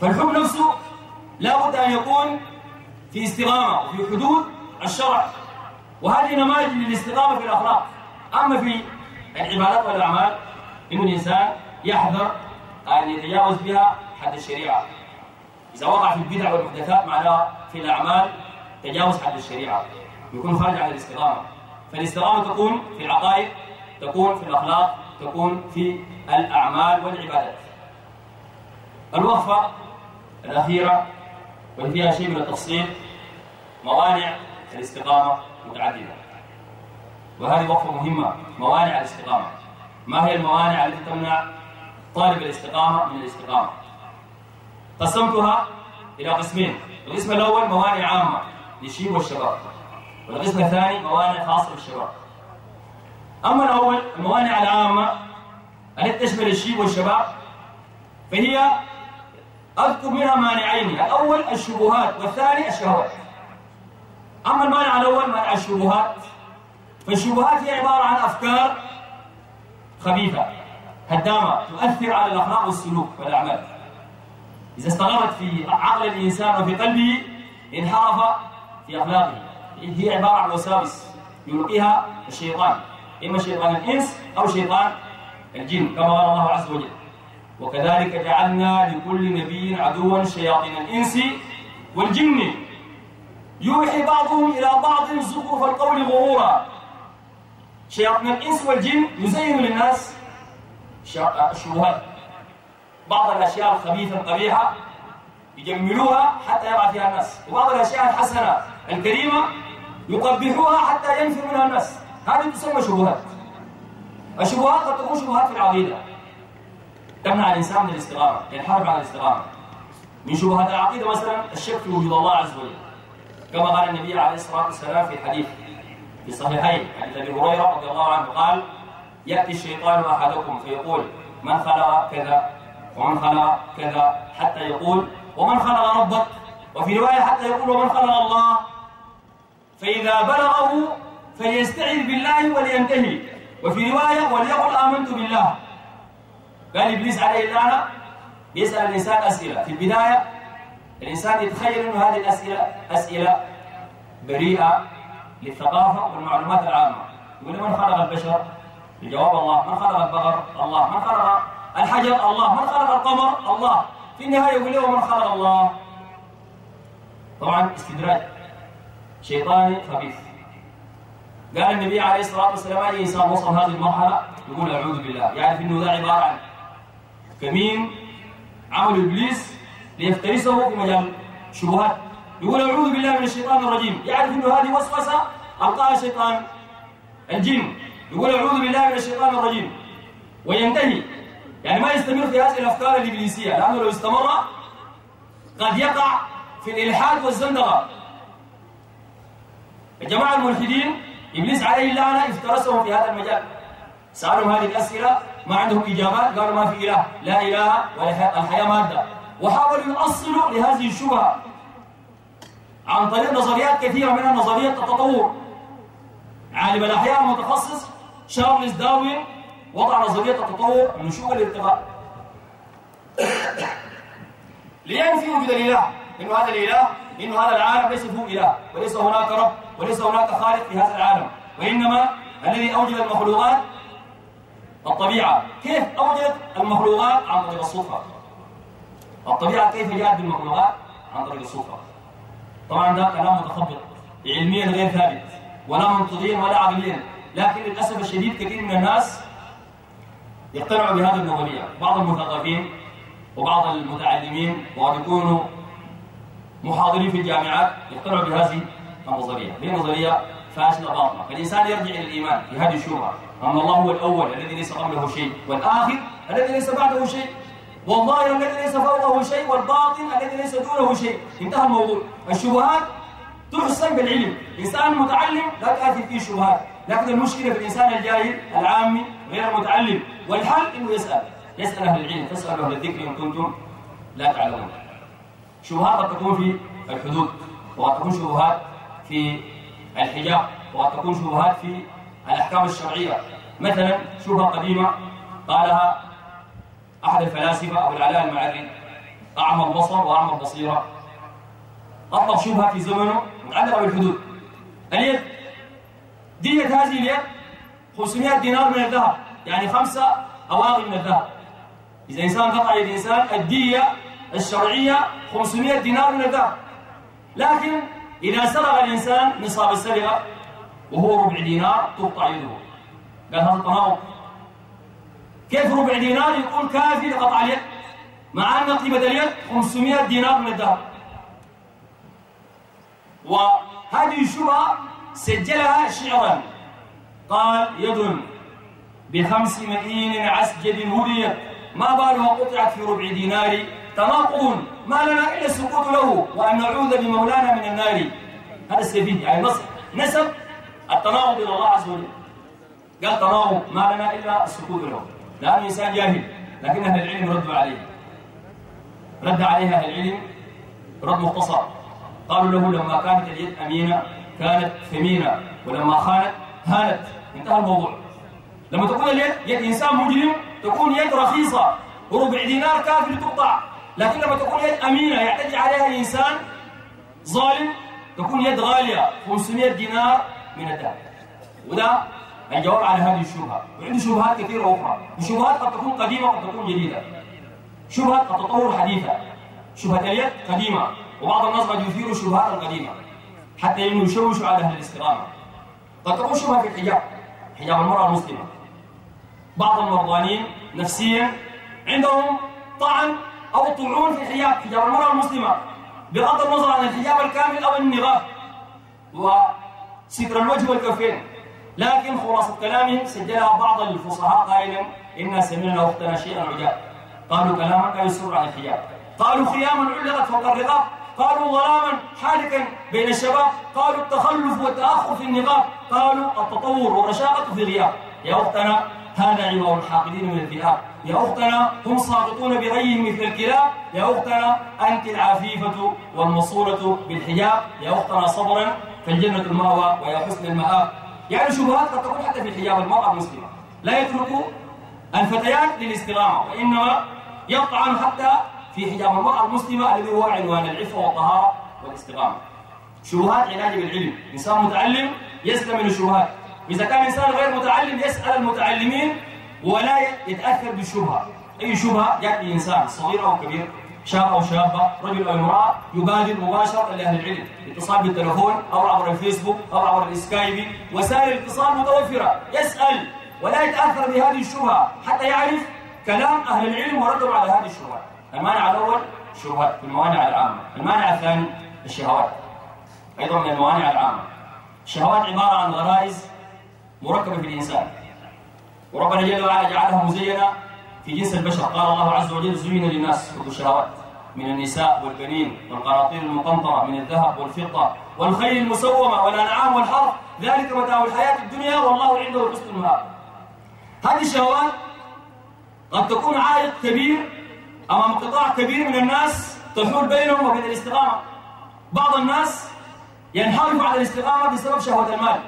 فالحب نفسه لا بد أن يكون في استقامة وفي حدود الشرع. وهذه نماذج للاستقامة في الأخلاق. أما في العبادات والأعمال إن الإنسان يحذر أن يتجاوز بها حد الشريعة. إذا وقع في البدع والمحدثات معناها في الأعمال تجاوز حد الشريعة. يكون خارج عن الاستقامة. فالاستقامة تكون في العقائد تكون في الأخلاق تكون في الأعمال والعبادات. الوقفة الأخيرة وفيها شيء من التفصيل موانع الاستقامة متعددة. وهذه وقفة مهمة موانع الاستقامة. ما هي الموانع التي تمنع طالب الاستقامة من الاستقامة؟ قسمتها إلى قسمين. القسم الأول موانع عامة للشيب والشباب. والقسم الثاني موانع خاصة بالشباب أما الأول الموانع العامة التي تشمل الشيب والشباب فهي أذكر منها مانعين. الأول الشبهات والثاني الشهوات. أما المانع الأول مانع الشبهات فالشبهات هي عبارة عن أفكار خبيثة هدامة تؤثر على الأخلاق والسلوك والأعمال. إذا استغرت في عقل الإنسان وفي قلبه انحرف في أخلاقه. هي عبارة عن وساوس يلقيها الشيطان إما شيطان الإنس أو شيطان الجن كما قال الله عز وجل وكذلك جعلنا لكل نبي عدوا شياطين الإنس والجن يوحي بعضهم إلى بعض زخرف القول غرورا. شياطين الإنس والجن يزين للناس الشبهات. بعض الأشياء الخبيثة القبيحة يجملوها حتى يقع فيها الناس. وبعض الأشياء الحسنة الكريمة يقبحوها حتى ينفر منها الناس. هذه تسمى شبهات. الشبهات قد تكون شبهات في العقيدة. تمنع الإنسان من الاستقامة ينحرف عن الاستقامة من شبهات العقيدة مثلا الشك في وجود الله عز وجل. كما قال النبي عليه الصلاة والسلام في الحديث في الصحيحين عن أبي هريرة رضي الله عنه قال يأتي الشيطان أحدكم فيقول من خلق كذا ومن خلق كذا حتى يقول ومن خلق ربك وفي رواية حتى يقول ومن خلق الله فإذا بلغه فليستعذ بالله ولينتهي. وفي رواية وليقل آمنت بالله قال إبليس عليه اللعنة. يسأل الإنسان أسئلة. في البداية الإنسان يتخيل إنه هذه الاسئله أسئلة بريئة للثقافة والمعلومات العامة. يقول من خلق البشر؟ الجواب الله. من خلق البقر؟ الله. من خلق الحجر؟ الله. من خلق القمر؟ الله. في النهاية يقول له من خلق الله؟ طبعا استدراج شيطاني خبيث. قال النبي عليه الصلاة والسلام أي إنسان وصل هذه المرحلة؟ يقول أعوذ بالله. يعرف أنه ذا عبارة عن كمين؟ عمل إبليس ليفترسه في مجال شبهات يقول أعوذ بالله من الشيطان الرجيم. يعرف أنه هذه وسوسة ألقاها شيطان الجن. يقول أعوذ بالله من الشيطان الرجيم. وينتهي. يعني ما يستمر في هذه الأفكار الإبليسية. لأنه لو استمر قد يقع في الإلحاد والزندقة الجماعة الملحدين إبليس عليه اللعنة افترسهم في هذا المجال. سألهم هذه الأسئلة ما عندهم إجابات؟ قالوا ما في إله. لا إله ولا الحياة مادة. وحاولوا يؤصلوا لهذه الشبهة عن طريق نظريات كثيرة منها نظرية التطور. عالم الأحياء المتخصص شارلز داروين وضع نظرية التطور نشوء الارتقاء لينفي وجود الإله إنه هذا الإله إنه هذا العالم ليس هو إله وليس هناك رب وليس هناك خالق في هذا العالم. وإنما الذي أوجد المخلوقات الطبيعة. كيف أوجدت المخلوقات؟ عن طريق الصدفة. الطبيعة كيف جاءت بالمخلوقات عن طريق الصدفة طبعا ده كلام متخبط علميا غير ثابت. ولا منطقيا ولا عقليا. لكن للأسف الشديد كثير من الناس يقتنعوا بهذه النظريه بعض المثقفين وبعض المتعلمين وقد يكونوا محاضرين في الجامعات يقتنعوا بهذه النظرية. هي نظرية فاشلة باطلة. فالإنسان يرجع إلى الإيمان في هذه الشبهة. أن الله هو الأول الذي ليس قبله شيء. والآخر الذي ليس بعده شيء. والظاهر الذي ليس فوقه شيء والباطن الذي ليس دونه شيء. انتهى الموضوع. الشبهات تحسن بالعلم. إنسان متعلم لا تاثر فيه شبهات لكن المشكلة في الإنسان الجاهل العامي غير المتعلم والحل إنه يسأل. يسأل أهل العلم. فاسالوا أهل الذكر إن كنتم لا تعلمون. شبهات قد تكون في الحدود وقد تكون شبهات في الحجاب وقد تكون شبهات في الأحكام الشرعية. مثلا شبهة قديمة قالها أحد الفلاسفة ابو العلاء المعري أعمى البصر وأعمى البصيرة. اطلق شبهة في زمنه متعلقة بالحدود. اليد. دية هذه اليد 500 دينار من الذهب يعني خمسة أواغي من الذهب. إذا إنسان قطع يد إنسان الدية الشرعية 500 دينار من الذهب. لكن إذا سرق الإنسان نصاب السرقة وهو ربع دينار تقطع يده. قال هذا التناقض كيف ربع دينار يكون كافي لقطع اليد؟ مع أن قيمة اليد 500 دينار من الذهب وهذه الشبهة سجلها شعرا. قال يد بخمس مئين عسجد هديت ما بالها قطعت في ربع دينار؟ تناقض ما لنا إلا السكوت له وأن نعوذ بمولانا من النار. هذا السفيه يعني نص نسب التناقض إلى الله عز وجل. قال تناقض. ما لنا إلا السكوت له. لأنه انسان جاهل لكن أهل العلم ردوا عليه. رد عليها أهل العلم رد مختصر قالوا له لما كانت اليد أمينة كانت ثمينة ولما خانت هانت. انتهى الموضوع. لما تكون اليد يد إنسان مجرم تكون يد رخيصة وربع دينار كافي لتقطع لكن لما تكون يد أمينة يعتدي عليها الإنسان ظالم تكون يد غالية 500 دينار من الذهب وده الجواب على هذه الشبهة. وعنده شبهات كثيرة أخرى. وشبهات قد تكون قديمة وقد تكون جديدة. شبهة التطور حديثة. شبهة اليد قديمة. وبعض الناس قد يثيروا الشبهات القديمة. حتى إنه يشوشوا على أهل الاستقامة. قد تكون شبهة في الحجاب. حجاب المرأة المسلمة. بعض المرضانين نفسيا عندهم طعن أو طعون في الحجاب. حجاب المرأة المسلمة. بغض النظر عن الحجاب الكامل أو النقاب وستر الوجه والكفين. لكن خلاصة كلامهم سجلها بعض الفصحاء قائلا إنا سمعنا أختنا شيئا عجاب. قالوا كلاما لا يسر عن الحجاب قالوا خياما علقت فوق الرقاب. قالوا ظلاما حالكا بين الشباب. قالوا التخلف والتأخر في النقاب. قالوا التطور والرشاقة في غياب يا أختنا هذا عبار الحاقدين من الذئاب. يا أختنا هم ساقطون بغيهم مثل الكلاب. يا أختنا أنت العفيفة والمصوره بالحجاب. يا أختنا صبرا فالجنة المأوى ويا حسن المآب. يعني شبهات قد تكون حتى في الحجاب المرأة المسلمة. لا يترك الفتيات للاستقامه وإنما يطعن حتى في حجاب المرأة المسلمة الذي هو عنوان العفة والطهارة والاستقامة. شبهات علاج بالعلم، إنسان متعلم يسلم من الشبهات، إذا كان إنسان غير متعلم يسأل المتعلمين ولا يتأثر بالشبهة، أي شبهة؟ يأتي إنسان صغير أو كبير، شاب أو شابة، رجل أو امرأة، يبادر مباشرة لأهل العلم، اتصال بالتلفون أو عبر الفيسبوك أو عبر الإسكايبي، وسائل الاتصال متوفرة، يسأل ولا يتأثر بهذه الشبهة حتى يعرف كلام أهل العلم وردهم على هذه الشبهات. المانع الأول الشبهات الموانع العامة. المانع الثاني الشهوات. أيضا من الموانع العامة. الشهوات عبارة عن غرائز مركبة في الإنسان. وربنا جل وعلا جعلها مزينة في جنس البشر. قال الله عز وجل زين للناس حب الشهوات من النساء والبنين والقناطير المقنطرة من الذهب والفضة والخيل المسومة والأنعام والحرث. ذلك متاع الحياة الدنيا والله عنده حسن المآب. هذه الشهوات قد تكون عائق كبير أمام قطاع كبير من الناس تحول بينهم وبين الاستقامة. بعض الناس ينحرف على الاستقامة بسبب شهوة المال.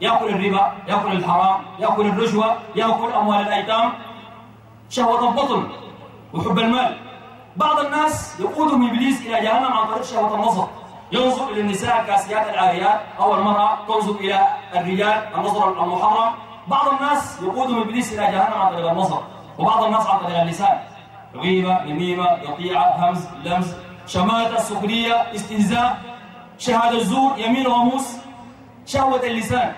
يأكل الربا يأكل الحرام يأكل الرشوة يأكل أموال الأيتام. شهوة البطن وحب المال. بعض الناس يقودهم إبليس إلى جهنم عن طريق شهوة النظر. ينظر إلى النساء الكاسيات العاريات أو المرأة تنظر إلى الرجال النظر المحرم. بعض الناس يقودهم إبليس إلى جهنم عن طريق النظر. وبعض الناس عن طريق اللسان. غيبة نميمة قطيعة همز لمز. شماتة سخرية استهزاء. شهادة الزور يمين غموس شهوة اللسان.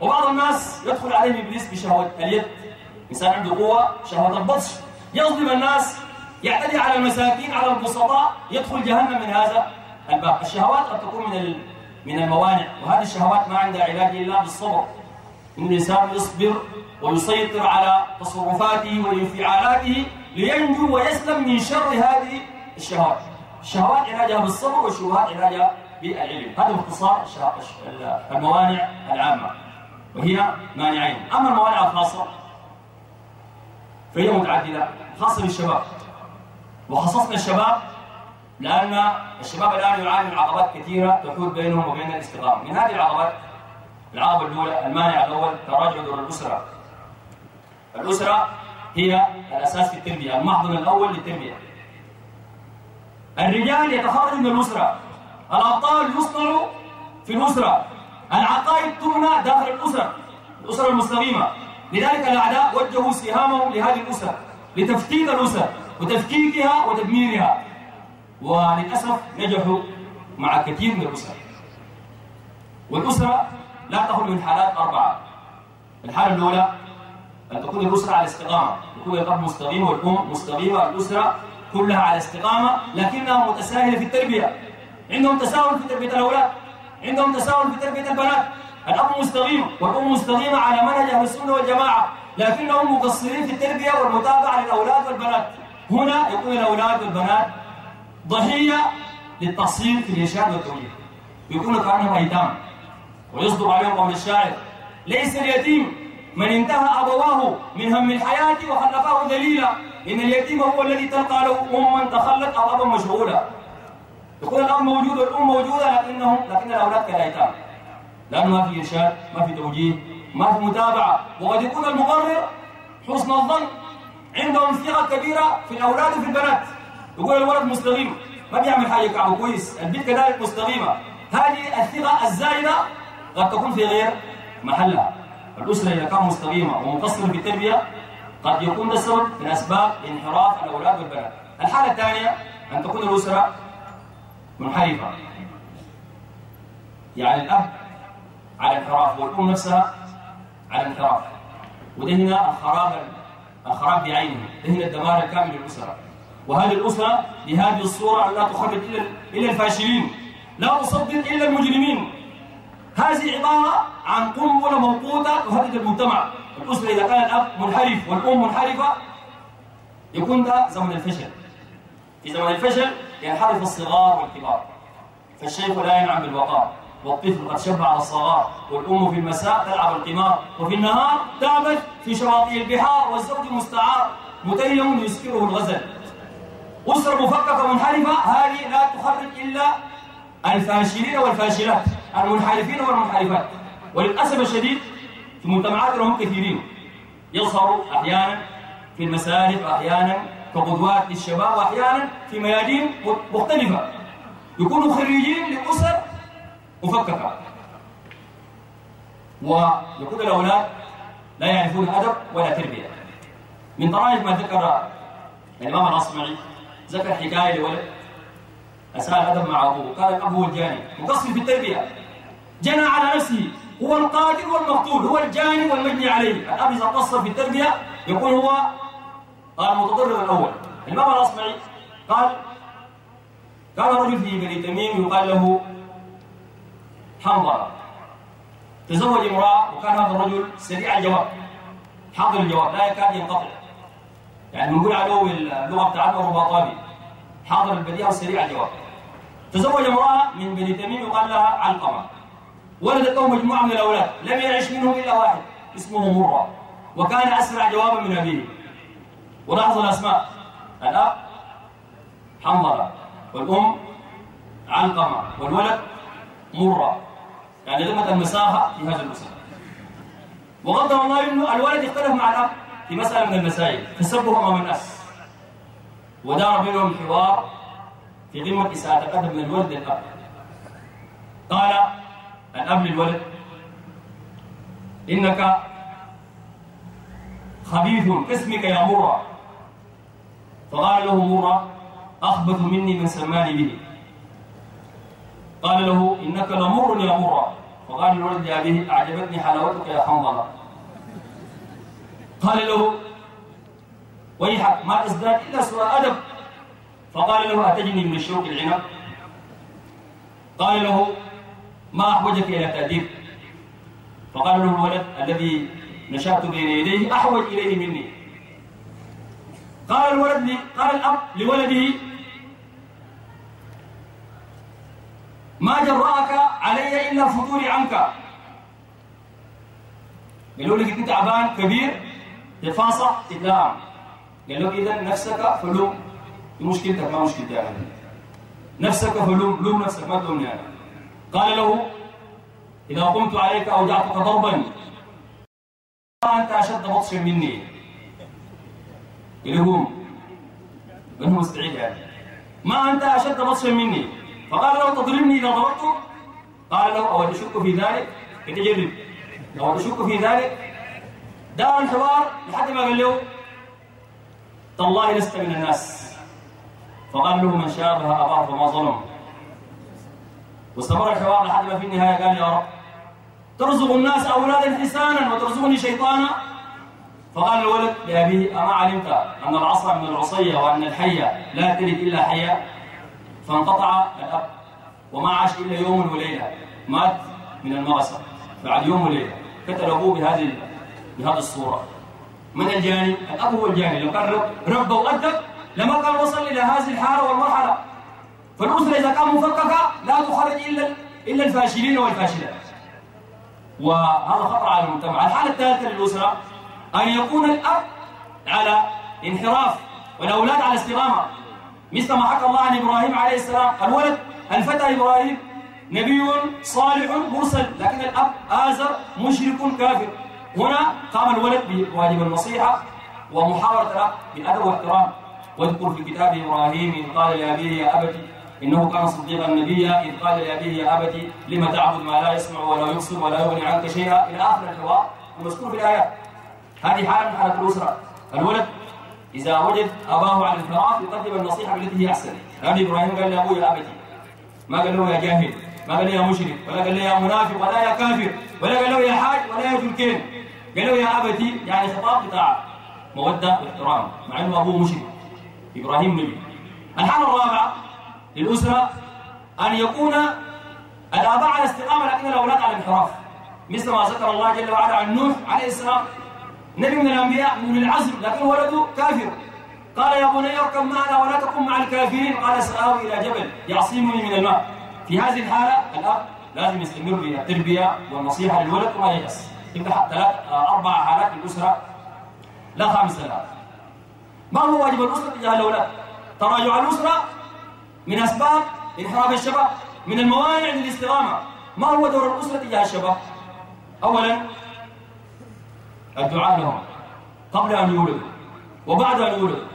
وبعض الناس يدخل عليهم إبليس بشهوة اليد. إنسان عنده قوة شهوة البطش. يظلم الناس يعتدي على المساكين على البسطاء يدخل جهنم من هذا الباب. الشهوات قد تكون من من الموانع وهذه الشهوات ما عندها علاج إلا بالصبر. إن الإنسان يصبر ويسيطر على تصرفاته وانفعالاته لينجو ويسلم من شر هذه الشهوات. الشهوات علاجها بالصبر والشبهات علاجها بالعلم. هذا باختصار الموانع العامة وهي مانعين. أما الموانع الخاصة فهي متعددة خاصة بالشباب. وخصصنا الشباب لأن الشباب الآن يعاني من عقبات كثيرة تحول بينهم وبين الاستقامة من هذه العقبات العقبة الأولى المانع الأول تراجع دور الأسرة. الأسرة هي الأساس في التربية المحضن الأول للتربية. الرجال يتخرج من الأسرة. الأبطال يصنعوا في الأسرة. العقائد تبنى داخل الأسرة الأسرة المستقيمة. لذلك الأعداء وجهوا سهامهم لهذه الأسرة لتفتيت الأسر وتفكيكها وتدميرها. وللأسف نجحوا مع كثير من الأسر والأسرة لا تخلو من حالات أربعة. الحالة الأولى أن تكون الأسرة على استقامة. يكون الأب مستقيم والأم مستقيمة الأسرة كلها على استقامة لكنها متساهلة في التربية. عندهم تساهل في تربية الأولاد. عندهم تساهل في تربية البنات. الأب مستقيم والأم مستقيمة على منهج أهل السنة والجماعة لكنهم مقصرين في التربية والمتابعة للأولاد والبنات. هنا يكون الأولاد والبنات ضحية للتقصير في الإرشاد والتوجيه يكونوا كأنهم أيتام. ويصدر عليهم قول الشاعر ليس اليتيم من انتهى أبواه من هم الحياة وخلفاه ذليلا إن اليتيم هو الذي تلقى له أما تخلت أو أبا مشغولا يكون الأب موجود والأم موجودة لكنهم لكن الأولاد كالأيتام. لأنه ما في إرشاد ما في توجيه ما في متابعة. وقد يكون المقرر حسن الظن عندهم ثقة كبيرة في الأولاد وفي البنات. يقول الولد مستقيم ما بيعمل حاجة كعبه كويس البنت كذلك مستقيمة هذه الثقة الزايدة قد تكون في غير محلها. الأسرة إذا كان مستقيمة ومقصرة في التربية قد يكون ده سبب من أسباب انحراف الأولاد والبنات. الحالة الثانية أن تكون الأسرة منحرفة. يعني الأب على انحراف. والأم نفسها على انحراف. وده هنا الخراب الخراب بعينه. ده هنا الدمار الكامل للأسرة. وهذه الأسرة بهذه الصورة لا تخرج إلا الفاشلين. لا تصدر إلا المجرمين. هذه عبارة عن قنبلة موقوتة تهدد المجتمع. الأسرة إذا كان الأب منحرف والأم منحرفة يكون ده زمن الفشل. في زمن الفشل ينحرف الصغار والكبار. فالشيخ لا ينعم بالوقار. والطفل قد شب على الصغار والأم في المساء تلعب القمار وفي النهار تعبث في شواطئ البحار والزوج مستعار. متيم يسكره الغزل. أسرة مفككة منحرفة هذه لا تخرج إلا الفاشلين والفاشلات المنحرفين والمنحرفات. وللأسف الشديد في مجتمعاتنا هم كثيرين يظهروا أحيانا في المساجد وأحيانا كقدوات للشباب وأحيانا في ميادين مختلفة. يكونوا خريجين لأسر مفككة. ويكون الأولاد لا يعرفون أدب ولا تربية. من طرائف ما ذكر الإمام الأصمعي ذكر حكاية لولد أساء الأدب مع أبوه. قال هو الجاني مقصر في التربية. جنى على نفسه هو القاتل والمقتول هو الجاني والمجني عليه. الأب إذا قصر في التربية يكون هو المتضرر الأول. الإمام الأصمعي قال كان رجل في بني تميم يقال له حنظلة تزوج امرأة وكان هذا الرجل سريع الجواب. حاضر الجواب لا يكاد ينقطع. يعني بنقول عليه اللغة بتاعتنا رباطاني حاضر البديهة وسريع الجواب. تزوج امرأة من بني تميم يقال لها علقمة. ولدت له مجموعة من الأولاد لم يعش منهم إلا واحد اسمه مرة. وكان أسرع جوابا من أبيه. ولاحظوا الأسماء. الأب حنظلة. والأم علقمة. والولد مرة. يعني لغة المساحة في هذا الأسرة وقدر الله إنه الولد اختلف مع الأب في مسألة من المسائل تسبه أمام الناس. ودار بينهم حوار في قمة إساءة الأدب من الولد للأب. قال الأب للولد إنك خبيث كاسمك يا مرة. فقال له مرة أخبث مني من سماني به. قال له إنك لمر يا مرة فقال الولد لأبيه أعجبتني حلاوتك يا حنظلة. قال له ويحك ما أزداد إلا سوء أدب. فقال له أتجني من الشوك العنب؟ قال له ما أحوجك إلى تأديب. فقال له الولد الذي نشأت بين يديه أحوج إليه مني. قال الولد قال الأب لولده ما جرأك علي إلا فتوري عنك. قالوا لك أنت تعبان كبير تفاصح تتلام قال له إذا نفسك فلوم. مشكلتك ما مشكلتي أنا نفسك فلوم لوم نفسك ما تلومني أنا. قال له إذا قمت عليك أوجعتك ضربا. أنت أشد بطشا مني. يلوم منه مستعيد يعني ما أنت أشد بطشا مني. فقال له تضربني إذا ضربته قال له أو تشك في ذلك؟ يتجرب أو تشك في ذلك؟ دار الحوار لحد ما قال له تالله لست من الناس. فقال له من شابه أباه فما ظلم. واستمر الحوار لحد ما في النهاية قال يا رب ترزق الناس أولادا حسانا وترزقني شيطانا؟ فقال الولد لأبيه أما علمت أن العصا من العصية وأن الحية لا تلد إلا حية فانقطع الأب وما عاش إلا يوم وليلة. مات من المغصة بعد يوم وليلة. قتل أبوه بهذه بهذه الصورة. من الجاني؟ الأب هو الجاني. لو كان رب وأدب لما كان وصل إلى هذه الحالة والمرحلة. فالأسرة إذا كان مفككة لا تخرج إلا إلا الفاشلين والفاشلات. وهذا خطر على المجتمع. الحالة الثالثة للأسرة أن يكون الأب على انحراف والأولاد على استقامة مثل ما حكى الله عن إبراهيم عليه السلام الولد الفتى إبراهيم نبي صالح مرسل لكن الأب آزر مشرك كافر. هنا قام الولد بواجب النصيحة ومحاورة الأب بالأدب واحترام واذكر في كتاب إبراهيم إذ قال لأبيه يا أبت إنه كان صديقا نبيا إذ قال لأبيه يا أبت لم تعبد ما لا يسمع ولا يبصر ولا يغني عنك شيئا؟ إلى آخر الحوار المذكور في الآيات هذه حالة من حالات الأسرة. الولد إذا وجد أباه على الانحراف يقدم النصيحة بالتي هي أحسن. هذه إبراهيم قال لأبوه يا أبتي ما قال له يا جاهل ما قال له يا مشرك ولا قال له يا منافق ولا يا كافر ولا قال له يا حاج ولا يا جلكين قال له يا أبتي يعني خطاب بتاع مودة واحترام مع أنه أبوه مشرك. إبراهيم نبي. الحالة الرابعة للأسرة أن يكون الآباء على استقامة لكن الأولاد على انحراف. مثل ما ذكر الله جل وعلا عن نوح عليه السلام نبي من الأنبياء من العزم لكن ولده كافر. قال يا بني اركب معنا ولا تكن مع الكافرين. قال سآوي إلى جبل يعصمني من الماء. في هذه الحالة الأب لازم يستمر في التربية والنصيحة للولد وما ييأس. تبقى ثلاث أربع حالات للأسرة لا خامس لها ما هو واجب الأسرة تجاه الأولاد؟ تراجع الأسرة من أسباب انحراف الشباب من الموانع للاستقامة ما هو دور الأسرة تجاه الشباب؟ أولا الدعاء. لهم قبل أن يولدوا وبعد أن يولدوا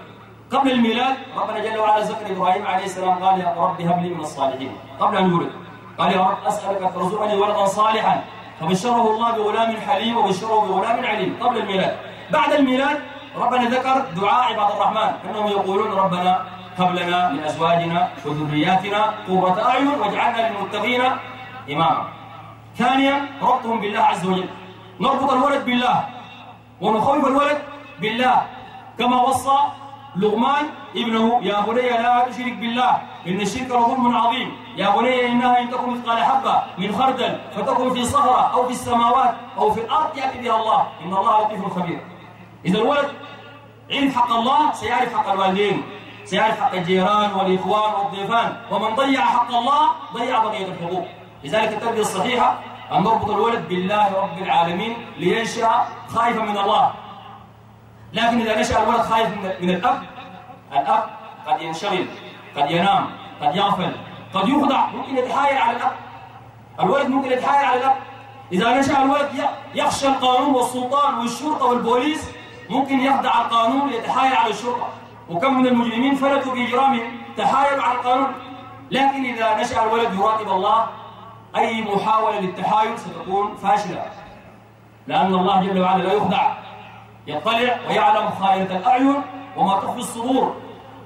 قبل الميلاد ربنا جل وعلا ذكر إبراهيم عليه السلام قال يا رب هب لي من الصالحين. قبل أن يولد. قال يا رب أسألك ترزقني ولدا صالحا. فبشره الله بغلام حليم وبشره بغلام عليم قبل الميلاد. بعد الميلاد ربنا ذكر دعاء عباد الرحمن. إنهم يقولون ربنا هب لنا من أزواجنا وذرياتنا قرة أعين واجعلنا للمتقين إماما. ثانيا ربطهم بالله عز وجل. نربط الولد بالله. ونخوف الولد بالله. كما وصى لغمان ابنه يا بني لا تشرك بالله إن الشرك لظلم عظيم. يا بني إنها إن تكن مثقال حبة من خردل فتكن في صخرة أو في السماوات أو في الأرض يأتي بها الله. إن الله لطيف خبير. إذا الولد علم حق الله سيعرف حق الوالدين سيعرف حق الجيران والإخوان والضيفان. ومن ضيع حق الله ضيع بقية الحقوق. لذلك التربية الصحيحة أن نربط الولد بالله رب العالمين لينشأ خائفا من الله. لكن إذا نشأ الولد خائف من الأب الأب قد ينشغل قد ينام قد يغفل قد يخضع ممكن يتحايل على الأب. الولد ممكن يتحايل على الأب. إذا نشأ الولد يخشى القانون والسلطان والشرطة والبوليس ممكن يخضع القانون ليتحايل على الشرطة. وكم من المجرمين فلتوا بإجرامهم تحايلوا على القانون. لكن إذا نشأ الولد يراقب الله أي محاولة للتحايل ستكون فاشلة لأن الله جل وعلا لا يخدع. يطلع ويعلم خائنة الأعين وما تخفي الصدور.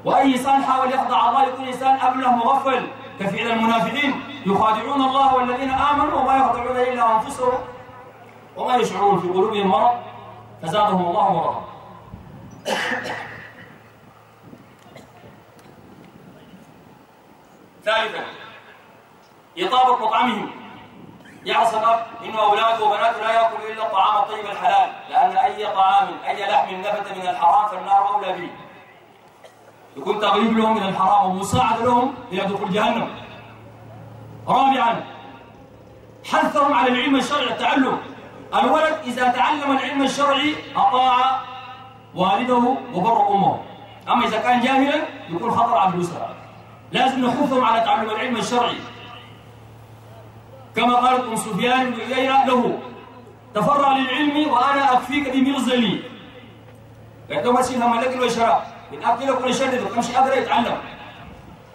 وأي إنسان حاول يخضع الله يكون إنسان أبله مغفل. كفعل المنافقين يخادعون الله والذين آمنوا وما يخدعون إلا أنفسهم وما يشعرون في قلوبهم مرض. فزادهم الله مرضا. ثالثا إطابة مطعمهم. يحرص الأب إن أولاده وبناته لا يأكلوا إلا الطعام الطيب الحلال لأن أي طعام أي لحم نبت من الحرام فالنار أولى به. يكون تغليب لهم من الحرام ومساعدة لهم إلى دخول جهنم. رابعا حثهم على العلم الشرعي التعلم. الولد إذا تعلم العلم الشرعي أطاع والده وبر أمه. أما إذا كان جاهلا يكون خطر على الأسرة. لازم نحثهم على تعلم العلم الشرعي. كما قالت ام سفيان بن عيينة له تفرع للعلم وأنا أكفيك بمرزلي قالت ما تشيل هم الاكل والشراب بتاكلك ويشدد وتمشي قادر يتعلم.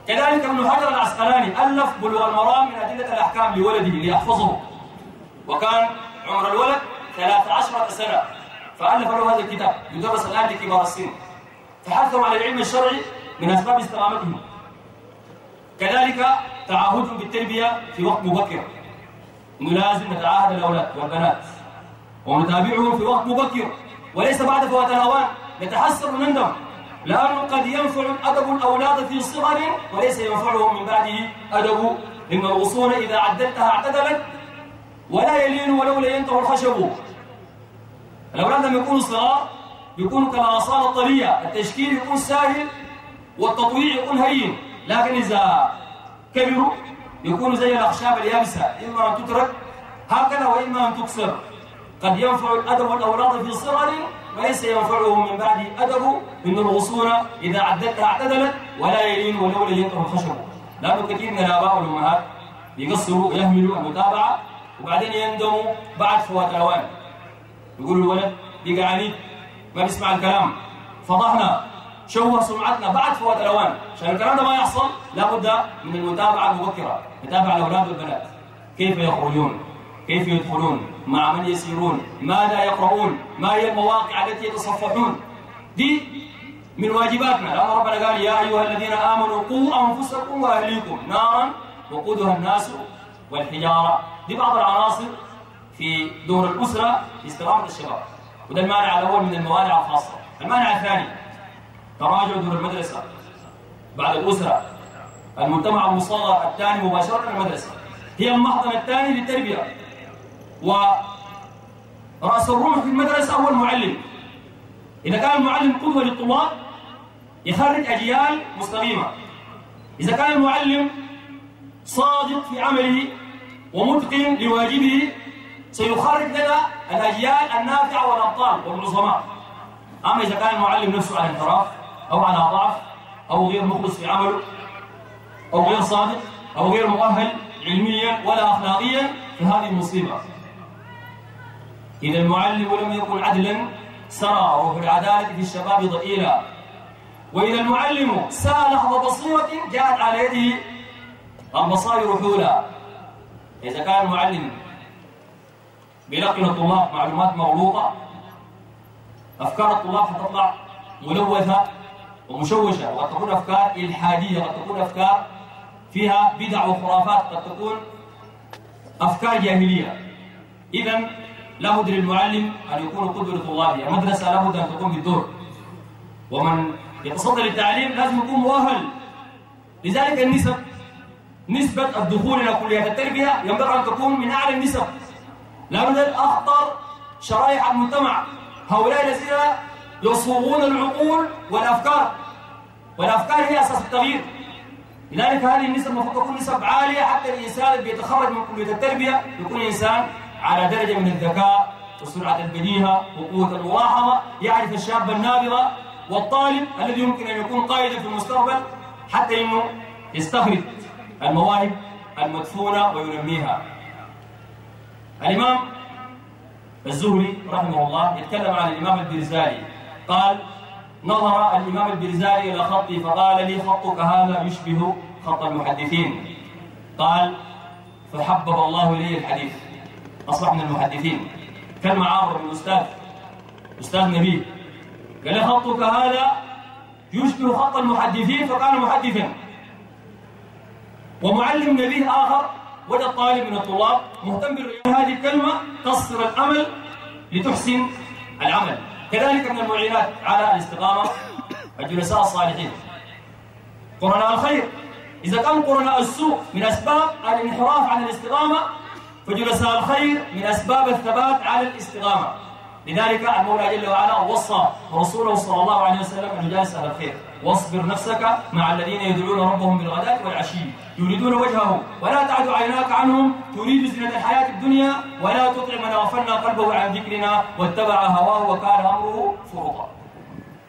كذلك ابن حجر العسقلاني ألف بلوغ المرام من أدلة الأحكام لولده ليحفظه. وكان عمر الولد 13 سنة فألف له هذا الكتاب. يدرس الآن لكبار السن. فحثهم على العلم الشرعي من أسباب استقامتهم. كذلك تعهدهم بالتربية في وقت مبكر. انه لازم نتعاهد الاولاد والبنات ونتابعهم في وقت مبكر وليس بعد فوات الاوان نتحسر ونندم. لأنه قد ينفع ادب الأولاد في صغر وليس ينفعهم من بعده أدب. إن الغصون إذا عدلتها اعتدلت ولا يلين ولو ينتهي الخشب. الاولاد لما يكونوا صغار يكونوا كالاغصان الطريه التشكيل يكون سهل والتطويع يكون هين. لكن إذا كبروا يكون زي الأخشاب اليابسة إما أن تترك هكذا وإما أن تكسر. قد ينفع الأدب الأولاد في صغر وليس ينفعهم من بعد أدب من الغصون إذا عدتها اعتدلت ولا يلين ولو لينته الخشب لأنه كثير من الآباء والأمهات يقصروا يهملوا المتابعة وبعدين يندموا بعد فوات الأوان. يقولوا الولد بقى عنيد ما بيسمع الكلام. فضحنا. شوه سمعتنا بعد فوات الأوان. عشان الكلام ده ما يحصل لابد من المتابعة المبكرة. نتابع الأولاد والبنات. كيف يخرجون؟ كيف يدخلون؟ مع من يسيرون؟ ماذا يقرؤون؟ ما هي المواقع التي يتصفحون؟ دي من واجباتنا. لأن ربنا قال يا أيها الذين آمنوا قوا أنفسكم وأهليكم نارا وقودها الناس والحجارة. دي بعض العناصر في دور الأسرة في استقامة الشباب. وده المانع الأول من الموانع الخاصة. المانع الثاني تراجع دور المدرسة. بعد الأسرة المجتمع المصغر الثاني مباشرة المدرسة. هي المحضن الثاني للتربية. ورأس الرمح في المدرسة هو المعلم. إذا كان المعلم قدوة للطلاب يخرج أجيال مستقيمة. إذا كان المعلم صادق في عمله ومتقن لواجبه سيخرج لنا الأجيال النافعة والأبطال والعظماء. أما إذا كان المعلم نفسه على انحراف أو على ضعف أو غير مخلص في عمله أو غير صادق أو غير مؤهل علميا ولا أخلاقيا فهذه مصيبة. إذا المعلم لم يكن عدلا سرى وفي العدالة في الشباب ضئيلا. وإذا المعلم سعى لحظة بصيرة جاءت على يده البصائر حولا إذا كان المعلم بيلقن الطلاب معلومات مغلوطة أفكار الطلاب ستطلع ملوثة ومشوشة. وقد تكون أفكار إلحادية قد تكون أفكار فيها بدع وخرافات قد تكون أفكار جاهلية. إذا لابد للمعلم أن يكون قدوة لطلابه. المدرسة لابد أن تقوم بالدور. ومن يتصدر للتعليم لازم يكون مؤهل. لذلك النسب نسبة الدخول إلى كليات التربية ينبغي أن تكون من أعلى النسب. لأن الأخطر شرائح المجتمع. هؤلاء الذين يصوغون العقول والأفكار. والأفكار هي أساس التغيير. لذلك هذه النسب المفروض تكون نسب عالية حتى الإنسان اللي بيتخرج من كلية التربية يكون إنسان على درجة من الذكاء وسرعة البديهة وقوة الملاحظة يعرف الشاب النابغة والطالب الذي يمكن أن يكون قائدا في المستقبل حتى أنه يستخرج المواهب المدفونة وينميها. الإمام الزهري رحمه الله يتكلم عن الإمام البرزالي قال نظر الإمام البرزالي إلى خطي فقال لي خطك هذا يشبه خط المحدثين. قال فحبب الله إلي الحديث. أصبح من المحدثين. كلمة عامر من الأستاذ أستاذ نبيل قال لي خطك هذا يشبه خط المحدثين فكان محدثا. ومعلم نبيه آخر وجد طالب من الطلاب مهتم هذه الكلمة تصر الأمل لتحسن العمل. كذلك من المعينات على الاستقامة الجلساء الصالحين. قرناء الخير. إذا كان قرناء السوء من أسباب الانحراف عن الاستقامة فجلساء الخير من أسباب الثبات على الاستقامة. لذلك المولى جل وعلا وصى رسوله صلى الله عليه وسلم أن يجالس أهل الخير. واصبر نفسك مع الذين يدعون ربهم بالغداة والعشي. يريدون وجهه. ولا تعد عيناك عنهم. تريد زينة الحياة الدنيا. ولا تطع من غفلنا قلبه عن ذكرنا. واتبع هواه وكان أمره فرطا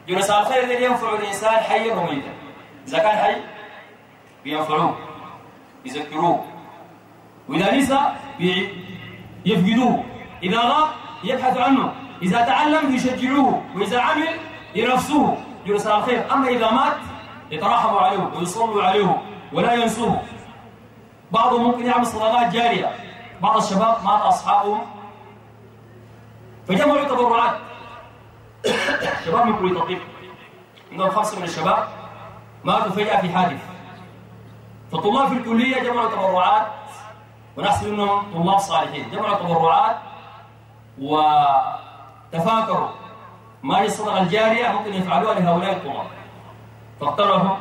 جلساء الخير الذي ينفع الإنسان حيا وميتا. إذا كان حي بينفعوه يذكروه وإذا نسى يفقدوه. إذا غاب يبحث عنه. إذا تعلم يشجعوه وإذا عمل ينافسوه جلساء الخير. أما إذا مات يترحموا عليه ويصلوا عليه ولا ينسوه. بعضهم ممكن يعمل صدقات جارية. بعض الشباب مات أصحابهم. فجمعوا تبرعات. شباب من كلية الطب عندهم خمسة من الشباب ماتوا فجأة في حادث. فالطلاب في الكلية جمعوا تبرعات. ونحسب إنهم طلاب صالحين. جمعوا تبرعات. وتفاكروا ما هي الصدقة الجارية ممكن يفعلوها لهؤلاء الطلاب فاقترحوا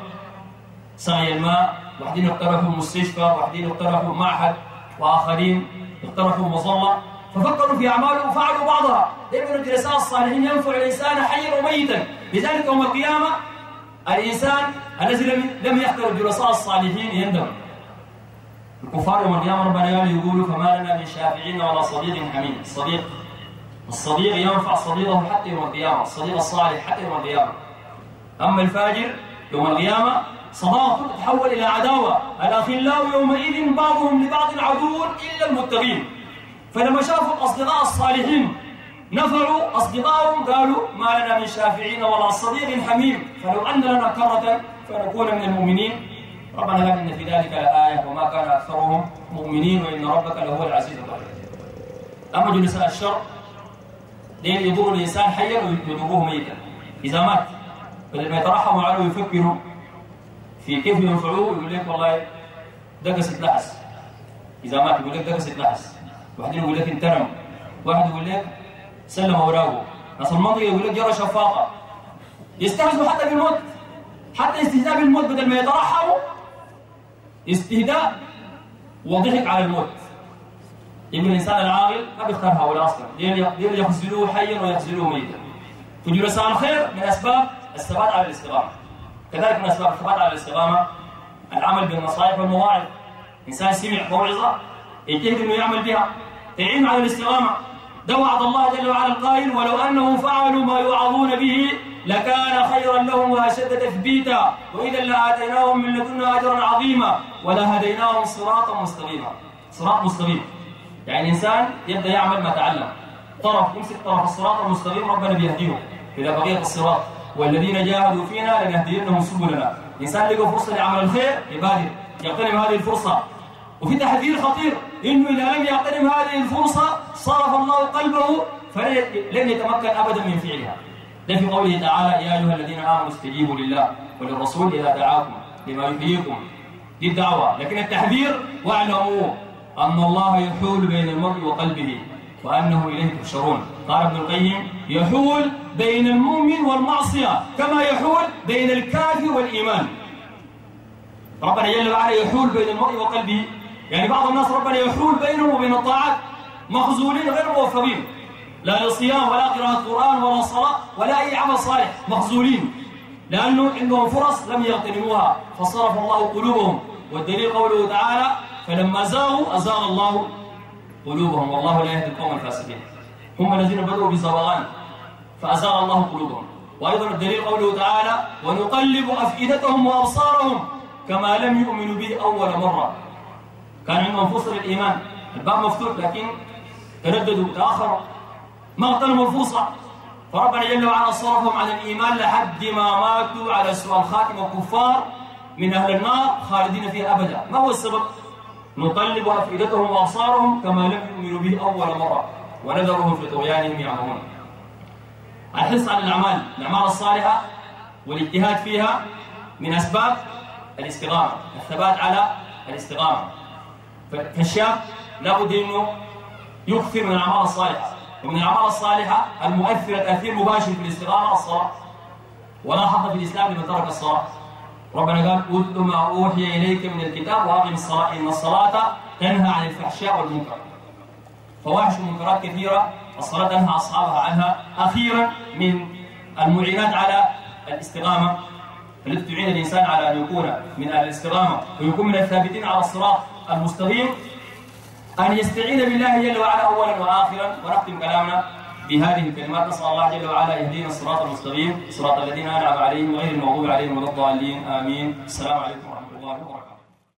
سعي الماء واحدين اقترحوا مستشفى واحدين اقترحوا معهد واخرين اقترحوا مظلة. ففكروا في أعمالهم وفعلوا بعضها. دائما الجلساء الصالحين ينفع الإنسان حيا وميتا. لذلك يوم القيامة الإنسان الذي لم لم يحضر الجلساء الصالحين يندم. الكفار يوم القيامة ربنا يقولوا فما لنا من شافعين ولا صديق حميم الصديق الصديق ينفع صديقه حتى يوم القيامة الصديق الصالح حتى يوم القيامة. أما الفاجر يوم القيامة صداقة تتحول إلى عداوة. الأخلاء يومئذ بعضهم لبعض عدو إلا المتقين. فلما شافوا الأصدقاء الصالحين نفعوا أصدقائهم قالوا ما لنا من شافعين ولا صديق حميم. فلو أن لنا كرة فنكون من المؤمنين. ربنا قال إن في ذلك لآية وما كان أكثرهم مؤمنين وإن ربك لهو العزيز الرحيم. أما جلساء الشر دين يضر الإنسان حيا ويضره ميتا؟ إذا مات بدل ما يترحموا عليه ويفكروا في كيف ينفعوه يقول لك والله دقست لحس إذا مات يقول لك دقست لحس واحد يقول لك انترم. واحد يقول لك سلم أوراقه. ناس المنطقة يقول لك جرى شفاقه يستهزئوا حتى بالموت حتى استهزاء بالموت بدل ما يترحموا استهزاء وضحك على الموت. ابن الإنسان العاقل ما بيختار هؤلاء أصلا. ديل يخذلوه حيا ويخذلوه ميتا. فجلساء الخير من أسباب الثبات على الاستقامة. كذلك من أسباب الثبات على الاستقامة العمل بالنصائح والمواعظ. إنسان سمع موعظة يجتهد إنه يعمل بها تعين على الاستقامة. ده وعد الله جل وعلا القائل ولو أنهم فعلوا ما يوعظون به لكان خيرا لهم وأشد تثبيتا. وإذا لآتيناهم من لدنا اجرا عظيما ولهديناهم صراطا مستقيما. صراط مستقيم. يعني الانسان يبدأ يعمل ما تعلم. طرف يمسك طرف الصراط المستقيم ربنا بيهديه. إلى بقيه الصراط والذين جاهدوا فينا لنهدينهم سبلنا. الانسان لقى فرصة لعمل الخير يبادر. يغتنم هذه الفرصة. وفي تحذير خطير إنه إذا لم يغتنم هذه الفرصة صرف الله قلبه فلن يتمكن ابدا من فعلها. ده في قوله تعالى يا أيها الذين آمنوا استجيبوا لله وللرسول إذا دعاكم لما يحييكم. دي الدعوة. لكن التحذير واعلموا أن الله يحول بين المرء وقلبه وأنه إليه تحشرون. قال ابن القيم يحول بين المؤمن والمعصية كما يحول بين الكافر والإيمان. ربنا جل وعلا يحول بين المرء وقلبه. يعني بعض الناس ربنا يحول بينهم وبين الطاعات مخزولين غير موفقين. لا لصيام ولا قراءة قرآن ولا صلاة ولا أي عمل صالح مخزولين لأنه عندهم فرص لم يغتنموها. فصرف الله قلوبهم. والدليل قوله تعالى فلما زاغوا أزاغ الله قلوبهم. والله لا يهدي القوم الفاسقين. هم الذين بدأوا بزوغان فأزاغ الله قلوبهم. وأيضا الدليل قوله تعالى ونقلب أفئدتهم وأبصارهم كما لم يؤمنوا به أول مرة. كان عندهم فرصة للإيمان. الباب مفتوح لكن ترددوا تأخروا ما اغتنموا الفرصة. فربنا جل وعلا صرفهم عن الإيمان لحد ما ماتوا على سوء الخاتم. وكفار من أهل النار خالدين فيها أبدا. ما هو السبب؟ نقلب أفئدتهم وأبصارهم كما لم يؤمنوا به أول مرة ونذرهم في طغيانهم يعمهون الحرص على الأعمال الأعمال الصالحة والاجتهاد فيها من أسباب الاستقامة الثبات على الاستقامة فالشاب لابد أنه يكثر من الأعمال الصالحة ومن الأعمال الصالحة المؤثرة تأثير مباشر في الاستقامة الصلاة. ولا حظ في الإسلام لمن ترك الصلاة. ربنا قال اتل ما أوحي إليك من الكتاب وأقم الصلاة إن الصلاة تنهى عن الفحشاء والمنكر. فواحش المنكرات كثيرة الصلاة تنهى أصحابها عنها. أخيرا من المعينات على الاستقامة التي تعين الإنسان على أن يكون من الاستقامة ويكون من الثابتين على الصراط المستقيم. أن يستعين بالله جل وعلا أولا وآخرا ونختم كلامنا. بهذه الكلمات نسأل الله جل وعلا يهدينا الصراط المستقيم صراط الذين أنعم عليهم غير المغضوب عليهم ولا الضالين آمين. السلام عليكم ورحمة الله وبركاته.